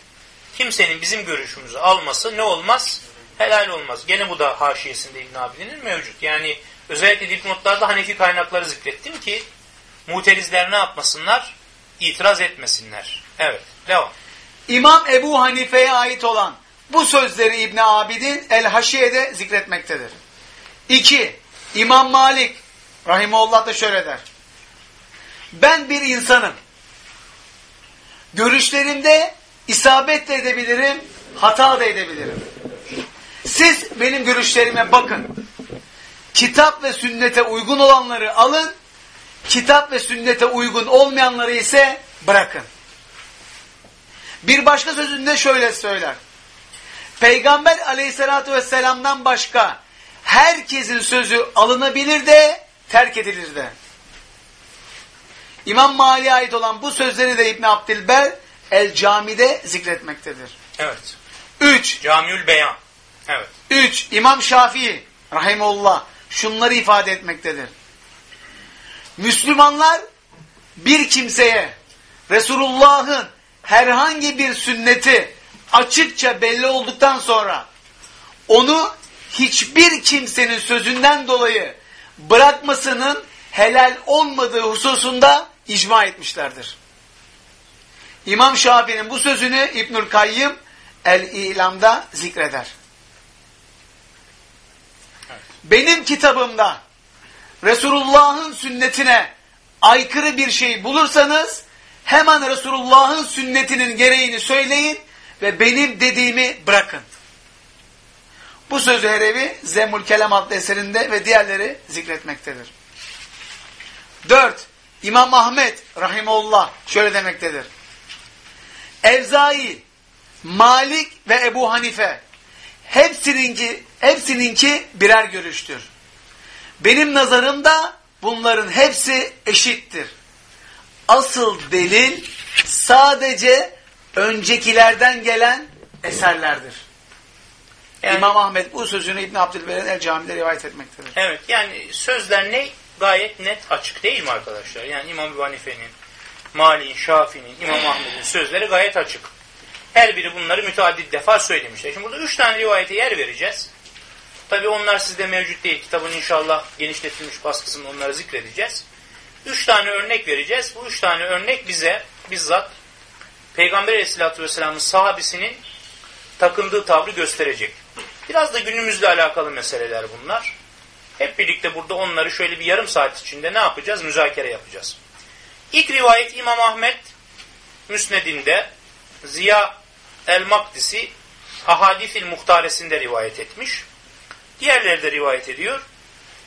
kimsenin bizim görüşümüzü alması ne olmaz? Helal olmaz. Gene bu da haşiyesinde İbn Abidin'in mevcut. Yani özellikle dipnotlarda Hanefi kaynakları zikrettim ki muterizler ne yapmasınlar? İtiraz etmesinler. Evet. Devam. İmam Ebu Hanife'ye ait olan bu sözleri İbn Abidin El-Haşiye'de zikretmektedir. İki, İmam Malik Rahimullah da şöyle der. Ben bir insanım. Görüşlerimde isabet de edebilirim, hata da edebilirim. Siz benim görüşlerime bakın. Kitap ve sünnete uygun olanları alın, kitap ve sünnete uygun olmayanları ise bırakın. Bir başka sözünde şöyle söyler. Peygamber aleyhissalatü vesselam'dan başka herkesin sözü alınabilir de terk edilir de. İmam Mali'ye ait olan bu sözleri de İbn Abdilber El Cami'de zikretmektedir. Evet. Üç. Camiül Beyan. Evet. Üç. İmam Şafii Rahimullah şunları ifade etmektedir. Müslümanlar bir kimseye Resulullah'ın herhangi bir sünneti açıkça belli olduktan sonra onu hiçbir kimsenin sözünden dolayı bırakmasının helal olmadığı hususunda icma etmişlerdir. İmam Şafii'nin bu sözünü İbnül Kayyım El-İlam'da zikreder. Benim kitabımda Resulullah'ın sünnetine aykırı bir şey bulursanız hemen Resulullah'ın sünnetinin gereğini söyleyin ve benim dediğimi bırakın. Bu sözü Herevi Zemmül Kelam adlı eserinde ve diğerleri zikretmektedir. Dört, İmam Ahmet Rahimullah şöyle demektedir. Evzai, Malik ve Ebu Hanife hepsininki, hepsininki birer görüştür. Benim nazarımda bunların hepsi eşittir. Asıl delil sadece öncekilerden gelen eserlerdir. Yani, İmam Ahmet bu sözünü İbn Abdülber'in El Cami'de rivayet etmektedir. Evet yani sözler ne? Gayet net açık değil mi arkadaşlar? Yani İmam Ebu Hanife'nin, Mali'nin, Şafi'nin, İmam Ahmet'in sözleri gayet açık. Her biri bunları müteaddit defa söylemişler. Şimdi burada üç tane rivayete yer vereceğiz. Tabi onlar sizde mevcut değil. Kitabın inşallah genişletilmiş baskısında onları zikredeceğiz. Üç tane örnek vereceğiz. Bu üç tane örnek bize bizzat Peygamber Aleyhisselatü Vesselam'ın sahabesinin takındığı tavrı gösterecek. Biraz da günümüzle alakalı meseleler bunlar. Hep birlikte burada onları şöyle bir yarım saat içinde ne yapacağız? Müzakere yapacağız. İlk rivayet İmam Ahmet Müsned'inde Ziya el-Makdisi Ahadifil Muhtaresinde rivayet etmiş. Diğerleri de rivayet ediyor.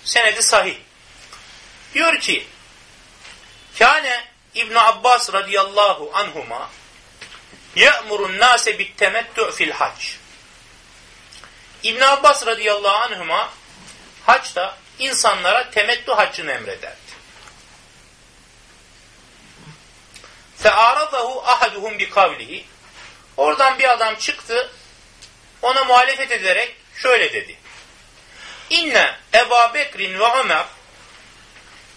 Senedi sahih. Diyor ki Kâne İbn Abbas radıyallahu anhuma ye'murun nase bit temettu fil hac. İbn Abbas radıyallahu anhuma haçta insanlara temettü haccını emrederdi. Fe'aradahu ahaduhum bi kavlihi. Oradan bir adam çıktı, ona muhalefet ederek şöyle dedi. İnne Eba Bekrin ve Ömer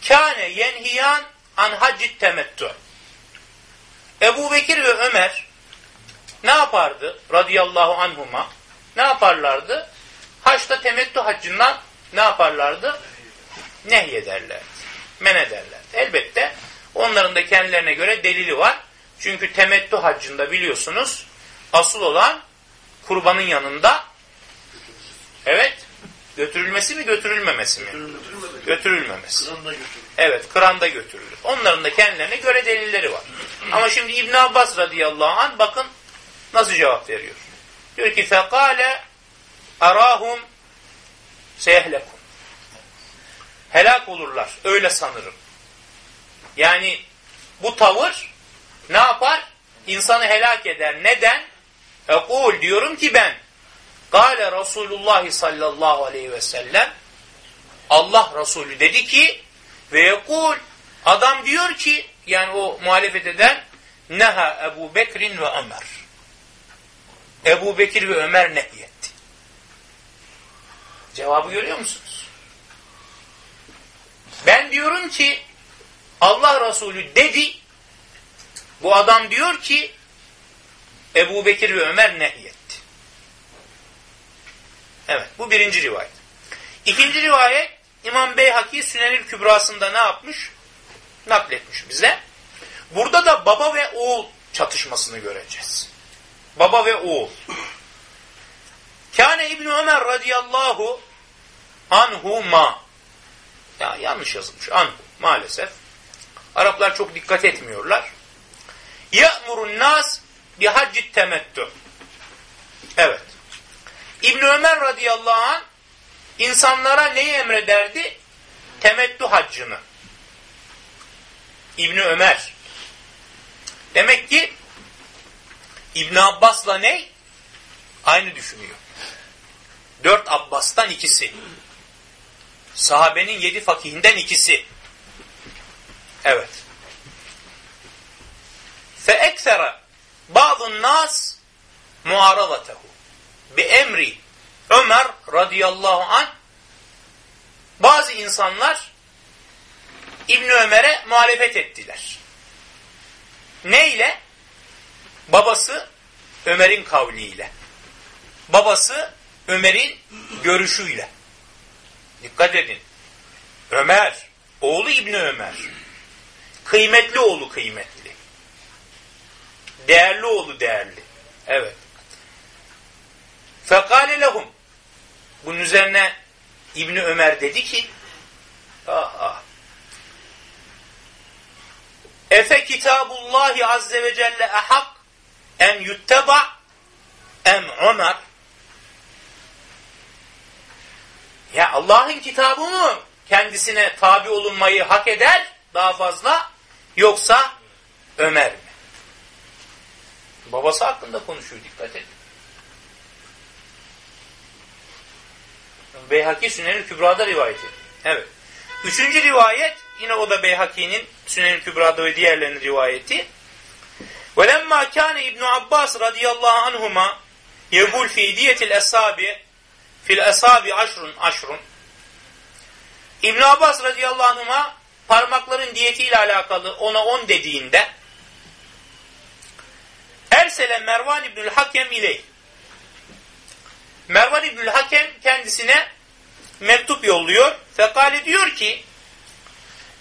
kâne yenhiyan an haccit temettü. Ebu Bekir ve Ömer ne yapardı radıyallahu anhuma? Ne yaparlardı? Haçta temettü haccından ne yaparlardı? Nehyederlerdi. Men ederlerdi. Elbette onların da kendilerine göre delili var. Çünkü temettü haccında biliyorsunuz asıl olan kurbanın yanında evet götürülmesi mi götürülmemesi mi? Götürülmemesi. Evet kıranda götürülür. Onların da kendilerine göre delilleri var. Ama şimdi İbn Abbas radıyallahu anh bakın nasıl cevap veriyor. Diyor ki fekale arahum seyehlekum. Helak olurlar. Öyle sanırım. Yani bu tavır ne yapar? İnsanı helak eder. Neden? Ekul diyorum ki ben Gale Resulullah sallallahu aleyhi ve sellem Allah Resulü dedi ki ve yekul adam diyor ki yani o muhalefet eden neha Ebu Bekrin ve Ömer. Ebu Bekir ve Ömer nehyetti. Cevabı görüyor musunuz? Ben diyorum ki Allah Resulü dedi bu adam diyor ki Ebu Bekir ve Ömer nehyetti. Evet bu birinci rivayet. İkinci rivayet İmam Beyhaki Sünenil Kübrası'nda ne yapmış? Nakletmiş bize. Burada da baba ve oğul çatışmasını göreceğiz. Baba ve oğul. Kâne İbni Ömer radıyallahu anhuma. Ya yanlış yazılmış. Anhu maalesef. Araplar çok dikkat etmiyorlar. Ya'murun nas bi haccit temettü. Evet. İbn Ömer radıyallahu an insanlara neyi emrederdi? Temettü haccını. İbn Ömer. Demek ki İbn Abbas'la ne? Aynı düşünüyor. Dört Abbas'tan ikisi. Sahabenin yedi fakihinden ikisi. Evet. Fe eksere bazı nas muaradatehu bi emri Ömer radıyallahu an bazı insanlar İbn Ömer'e muhalefet ettiler. Neyle? Babası Ömer'in kavliyle. Babası Ömer'in görüşüyle. Dikkat edin. Ömer, oğlu İbni Ömer. Kıymetli oğlu kıymetli. Değerli oğlu değerli. Evet. Fekale lehum. Bunun üzerine İbni Ömer dedi ki Aha. Efe kitabullahi azze ve celle ehak en yutteba em Ömer Ya Allah'ın kitabı mı kendisine tabi olunmayı hak eder daha fazla yoksa Ömer mi? Babası hakkında konuşuyor dikkat edin. Beyhaki Sünen-i Kübra'da rivayet ediyor. Evet. Üçüncü rivayet yine o da Beyhaki'nin Sünen-i Kübra'da ve diğerlerinin rivayeti. وَلَمَّا كَانَ İbn Abbas radıyallahu anhuma yebul fi diyetil esabi fil esabi aşrun aşrun İbn Abbas radıyallahu anhuma parmakların diyetiyle alakalı ona on dediğinde Ersele Mervan İbnül Hakem iley Mervan İbnül Hakem kendisine mektup yolluyor. Fekale diyor ki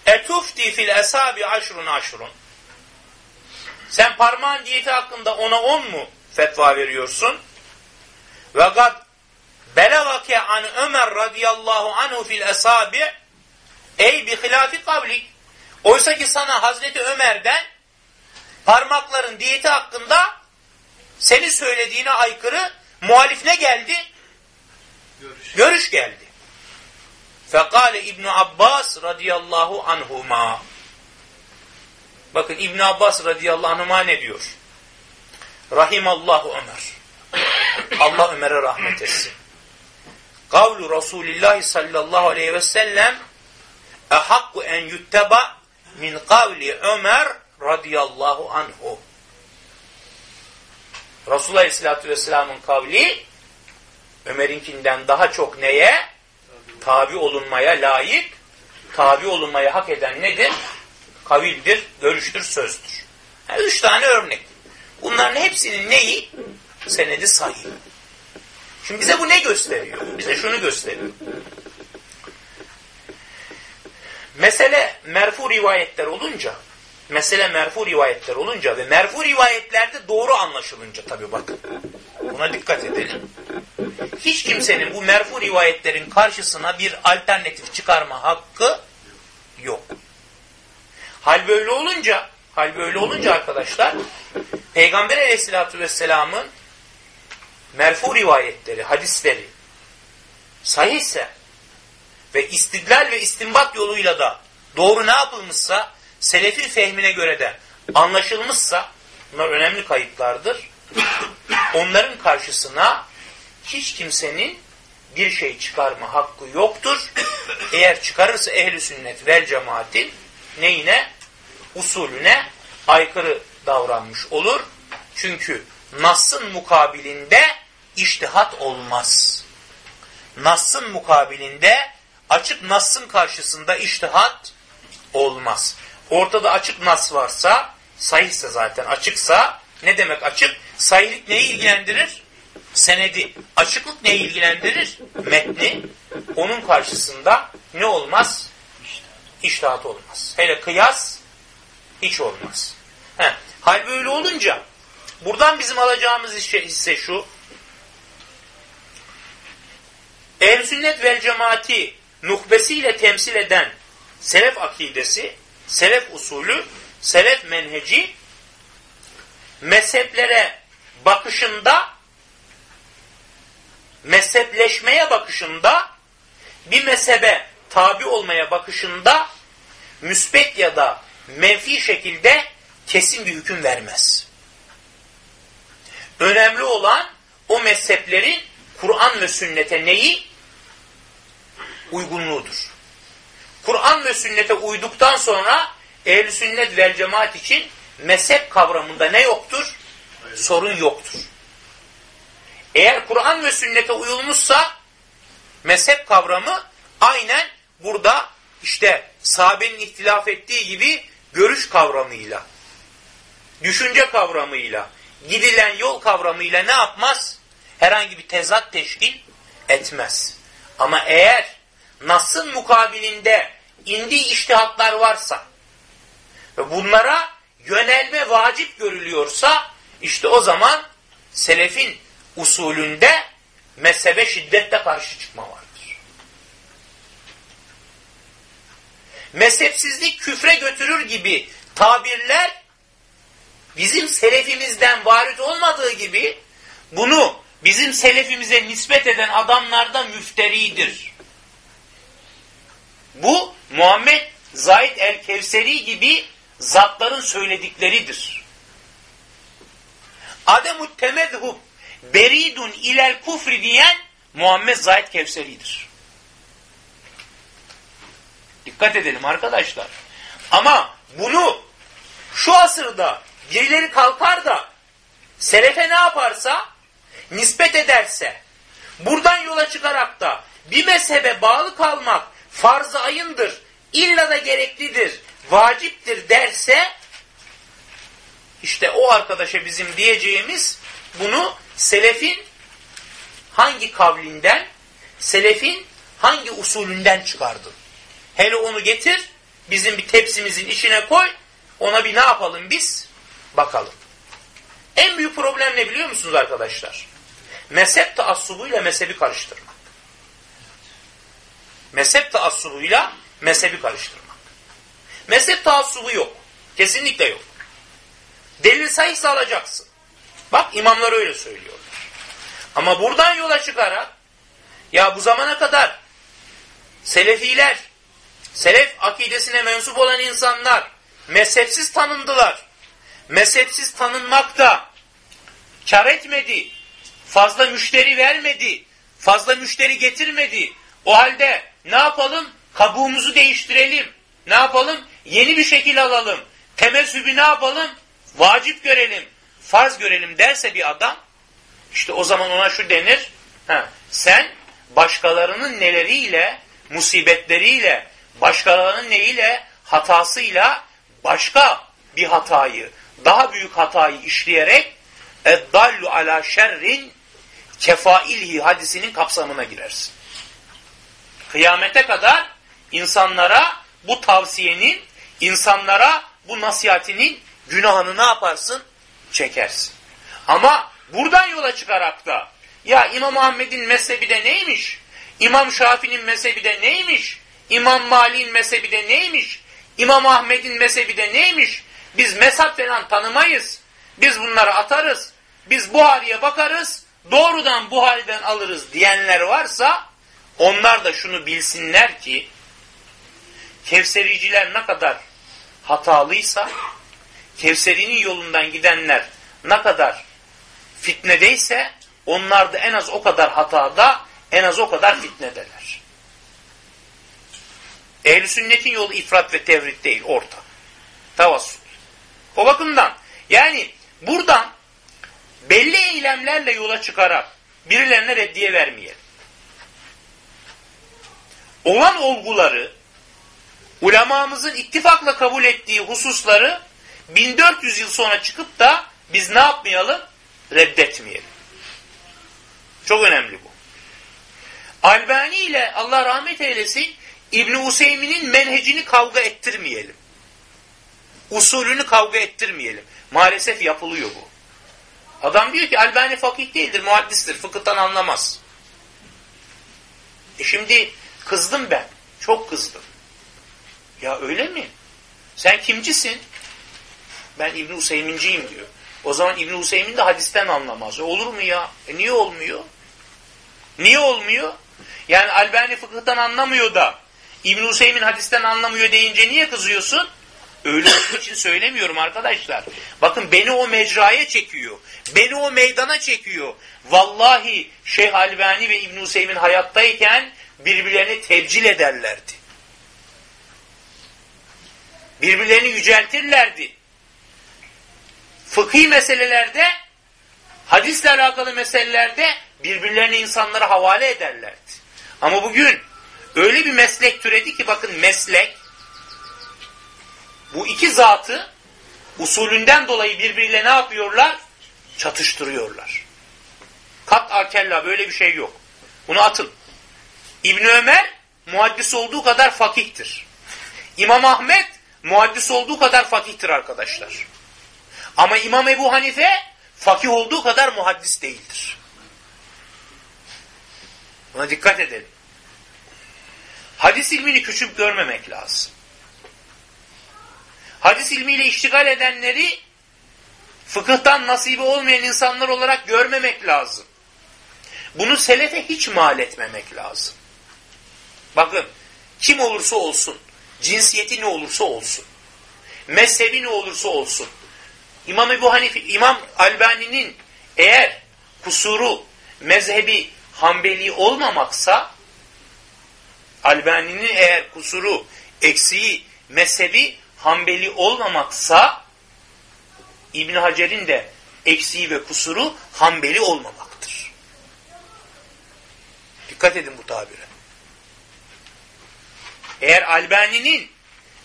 etufti fil esabi aşrun aşrun. Sen parmağın diyeti hakkında ona on mu fetva veriyorsun? Ve gad belagake an Ömer radıyallahu anhu fil esabi ey bi hilafi kavlik. Oysa ki sana Hazreti Ömer'den parmakların diyeti hakkında senin söylediğine aykırı muhalif ne geldi? Görüş. Görüş geldi. Fekale İbn Abbas radıyallahu anhuma. Bakın İbn Abbas radıyallahu anhuma ne diyor? Rahimallahu Ömer. Allah Ömer'e rahmet etsin. Kavlu Resulullah sallallahu aleyhi ve sellem ehakku en yutteba min kavli Ömer radıyallahu anhu. Resulullah aleyhissalatü vesselamın kavli Ömer'inkinden daha çok neye? Tabi olunmaya layık, tabi olunmaya hak eden nedir? Kavildir, görüştür, sözdür. Yani üç tane örnek. Bunların hepsinin neyi? Senedi sahih. Şimdi bize bu ne gösteriyor? Bize şunu gösteriyor. Mesele merfu rivayetler olunca, mesele merfu rivayetler olunca ve merfu rivayetlerde doğru anlaşılınca tabi bakın. Buna dikkat edelim. Hiç kimsenin bu merfu rivayetlerin karşısına bir alternatif çıkarma hakkı yok. Hal böyle olunca, hal böyle olunca arkadaşlar, Peygamber aleyhissalatü vesselamın merfu rivayetleri, hadisleri sahihse ve istidlal ve istinbat yoluyla da doğru ne yapılmışsa, selefin fehmine göre de anlaşılmışsa, bunlar önemli kayıtlardır. Onların karşısına hiç kimsenin bir şey çıkarma hakkı yoktur. Eğer çıkarırsa ehli sünnet vel cemaatin neyine? Usulüne aykırı davranmış olur. Çünkü Nas'ın mukabilinde iştihat olmaz. Nas'ın mukabilinde açık Nas'ın karşısında iştihat olmaz. Ortada açık Nas varsa, sahihse zaten açıksa, ne demek açık? Sahihlik neyi ilgilendirir? Senedi. Açıklık neyi ilgilendirir? Metni. Onun karşısında ne olmaz? İştihat olmaz. Hele kıyas hiç olmaz. He. Hal böyle olunca buradan bizim alacağımız hisse şu. Ehl sünnet vel cemaati nuhbesiyle temsil eden selef akidesi, selef usulü, selef menheci mezheplere bakışında mezhepleşmeye bakışında bir mezhebe tabi olmaya bakışında müspet ya da menfi şekilde kesin bir hüküm vermez. Önemli olan o mezheplerin Kur'an ve sünnete neyi? Uygunluğudur. Kur'an ve sünnete uyduktan sonra ehl sünnet vel cemaat için mezhep kavramında ne yoktur? Sorun yoktur. Eğer Kur'an ve sünnete uyulmuşsa mezhep kavramı aynen burada işte sahabenin ihtilaf ettiği gibi görüş kavramıyla, düşünce kavramıyla, gidilen yol kavramıyla ne yapmaz? Herhangi bir tezat teşkil etmez. Ama eğer Nas'ın mukabilinde indiği iştihatlar varsa ve bunlara yönelme vacip görülüyorsa işte o zaman selefin usulünde mezhebe şiddetle karşı çıkma vardır. Mezhepsizlik küfre götürür gibi tabirler bizim selefimizden varit olmadığı gibi bunu bizim selefimize nispet eden adamlar da müfteridir. Bu Muhammed Zahid el-Kevseri gibi zatların söyledikleridir. Ademut temedhub beridun ilel kufri diyen Muhammed Zahid Kevseri'dir. Dikkat edelim arkadaşlar. Ama bunu şu asırda birileri kalkar da selefe ne yaparsa nispet ederse buradan yola çıkarak da bir mezhebe bağlı kalmak farz-ı ayındır, illa da gereklidir, vaciptir derse işte o arkadaşa bizim diyeceğimiz bunu selefin hangi kavlinden, selefin hangi usulünden çıkardın? Hele onu getir, bizim bir tepsimizin içine koy. Ona bir ne yapalım biz? Bakalım. En büyük problem ne biliyor musunuz arkadaşlar? Mezhep taassubuyla mezhebi karıştırmak. Mezhep taassubuyla mezhebi karıştırmak. Mezhep taassubu yok. Kesinlikle yok. Delil sayısı alacaksın. Bak imamlar öyle söylüyorlar. Ama buradan yola çıkarak ya bu zamana kadar Selefiler, Selef akidesine mensup olan insanlar mezhepsiz tanındılar. Mezhepsiz tanınmak da kar etmedi. Fazla müşteri vermedi. Fazla müşteri getirmedi. O halde ne yapalım? Kabuğumuzu değiştirelim. Ne yapalım? Yeni bir şekil alalım. Temessübü ne yapalım? Vacip görelim. Farz görelim derse bir adam işte o zaman ona şu denir. Ha, sen başkalarının neleriyle, musibetleriyle, başkalarının neyiyle, hatasıyla başka bir hatayı, daha büyük hatayı işleyerek eddallu ala şerrin kefailhi hadisinin kapsamına girersin. Kıyamete kadar insanlara bu tavsiyenin, insanlara bu nasihatinin günahını ne yaparsın? Çekersin. Ama buradan yola çıkarak da ya İmam Ahmet'in mezhebi de neymiş? İmam Şafii'nin mezhebi de neymiş? İmam Mali'nin mezhebi de neymiş? İmam Ahmet'in mezhebi de neymiş? Biz mezhep falan tanımayız. Biz bunları atarız. Biz Buhari'ye bakarız. Doğrudan Buhari'den alırız diyenler varsa onlar da şunu bilsinler ki Kevsericiler ne kadar hatalıysa Kevserinin yolundan gidenler ne kadar fitnedeyse onlar da en az o kadar hatada, en az o kadar fitnedeler. Ehl-i sünnetin yolu ifrat ve tevrit değil, orta. Tavassul. O bakımdan yani buradan belli eylemlerle yola çıkarak birilerine reddiye vermeyelim. Olan olguları ulemamızın ittifakla kabul ettiği hususları 1400 yıl sonra çıkıp da biz ne yapmayalım? Reddetmeyelim. Çok önemli bu. Albani ile Allah rahmet eylesin İbni Useymi'nin menhecini kavga ettirmeyelim. Usulünü kavga ettirmeyelim. Maalesef yapılıyor bu. Adam diyor ki Albani fakih değildir, muhaddistir, fıkıhtan anlamaz. E şimdi kızdım ben. Çok kızdım. Ya öyle mi? Sen kimcisin? Ben İbn Useyminciyim diyor. O zaman İbn Useymin de hadisten anlamaz. E olur mu ya? E niye olmuyor? Niye olmuyor? Yani Albani fıkıhtan anlamıyor da İbn Useymin hadisten anlamıyor deyince niye kızıyorsun? Öyle için söylemiyorum arkadaşlar. Bakın beni o mecraya çekiyor. Beni o meydana çekiyor. Vallahi Şeyh Albani ve İbn Useymin hayattayken birbirlerini tebcil ederlerdi. Birbirlerini yüceltirlerdi. Fıkhi meselelerde, hadisle alakalı meselelerde birbirlerini insanlara havale ederlerdi. Ama bugün öyle bir meslek türedi ki bakın meslek bu iki zatı usulünden dolayı birbiriyle ne yapıyorlar? Çatıştırıyorlar. Kat akella böyle bir şey yok. Bunu atın. İbn Ömer muhaddis olduğu kadar fakihtir. İmam Ahmet muhaddis olduğu kadar fakihtir arkadaşlar. Ama İmam Ebu Hanife fakih olduğu kadar muhaddis değildir. Buna dikkat edelim. Hadis ilmini küçük görmemek lazım. Hadis ilmiyle iştigal edenleri fıkıhtan nasibi olmayan insanlar olarak görmemek lazım. Bunu selefe hiç mal etmemek lazım. Bakın kim olursa olsun, cinsiyeti ne olursa olsun, mezhebi ne olursa olsun, İmam Ebu Hanife, İmam Albani'nin eğer kusuru, mezhebi, Hanbeli olmamaksa, Albani'nin eğer kusuru, eksiği, mezhebi, Hanbeli olmamaksa, İbn Hacer'in de eksiği ve kusuru Hanbeli olmamaktır. Dikkat edin bu tabire. Eğer Albani'nin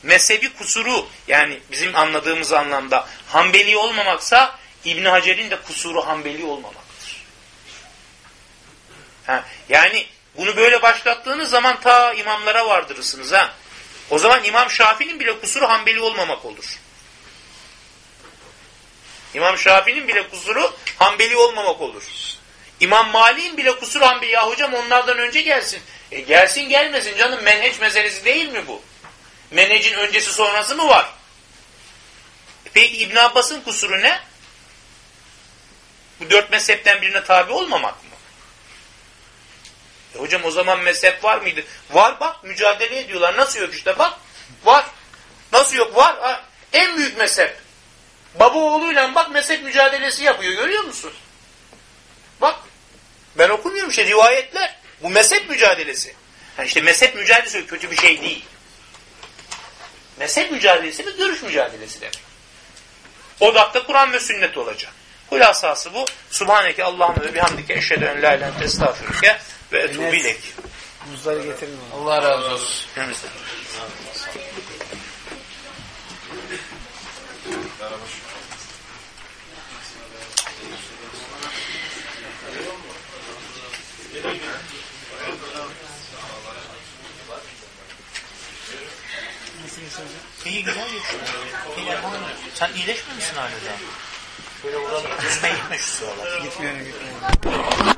mezhebi kusuru yani bizim anladığımız anlamda Hanbeli olmamaksa İbn Hacer'in de kusuru Hanbeli olmamaktır. Ha, yani bunu böyle başlattığınız zaman ta imamlara vardırırsınız ha. O zaman İmam Şafii'nin bile kusuru Hanbeli olmamak olur. İmam Şafii'nin bile kusuru Hanbeli olmamak olur. İmam Malik'in bile kusuru Hanbeli. Ya hocam onlardan önce gelsin. E gelsin gelmesin canım menheç meselesi değil mi bu? Menhecin öncesi sonrası mı var? E peki İbn Abbas'ın kusuru ne? Bu dört mezhepten birine tabi olmamak mı? E hocam o zaman mezhep var mıydı? Var bak mücadele ediyorlar. Nasıl yok işte bak. Var. Nasıl yok? Var. Ha, En büyük mezhep. Baba oğluyla bak mezhep mücadelesi yapıyor. Görüyor musun? Bak. Ben okumuyorum işte rivayetler. Bu mezhep mücadelesi. Ha işte mezhep mücadelesi kötü bir şey değil. Mezhep mücadelesi bir görüş mücadelesi demek. Odakta Kur'an ve sünnet olacak. Hulasası bu. Subhaneke Allahümme ve bihamdike eşhedü en la ilahe estağfurüke ve etubu ilek. Buzları getirin. Allah razı olsun. Hepimizden. İyi güzel geçiyor. Yapalım. Sen iyileşmemişsin hala daha. Şöyle vuralım. Yüzme gitme şu sıralar. Gitmiyorum gitmiyorum.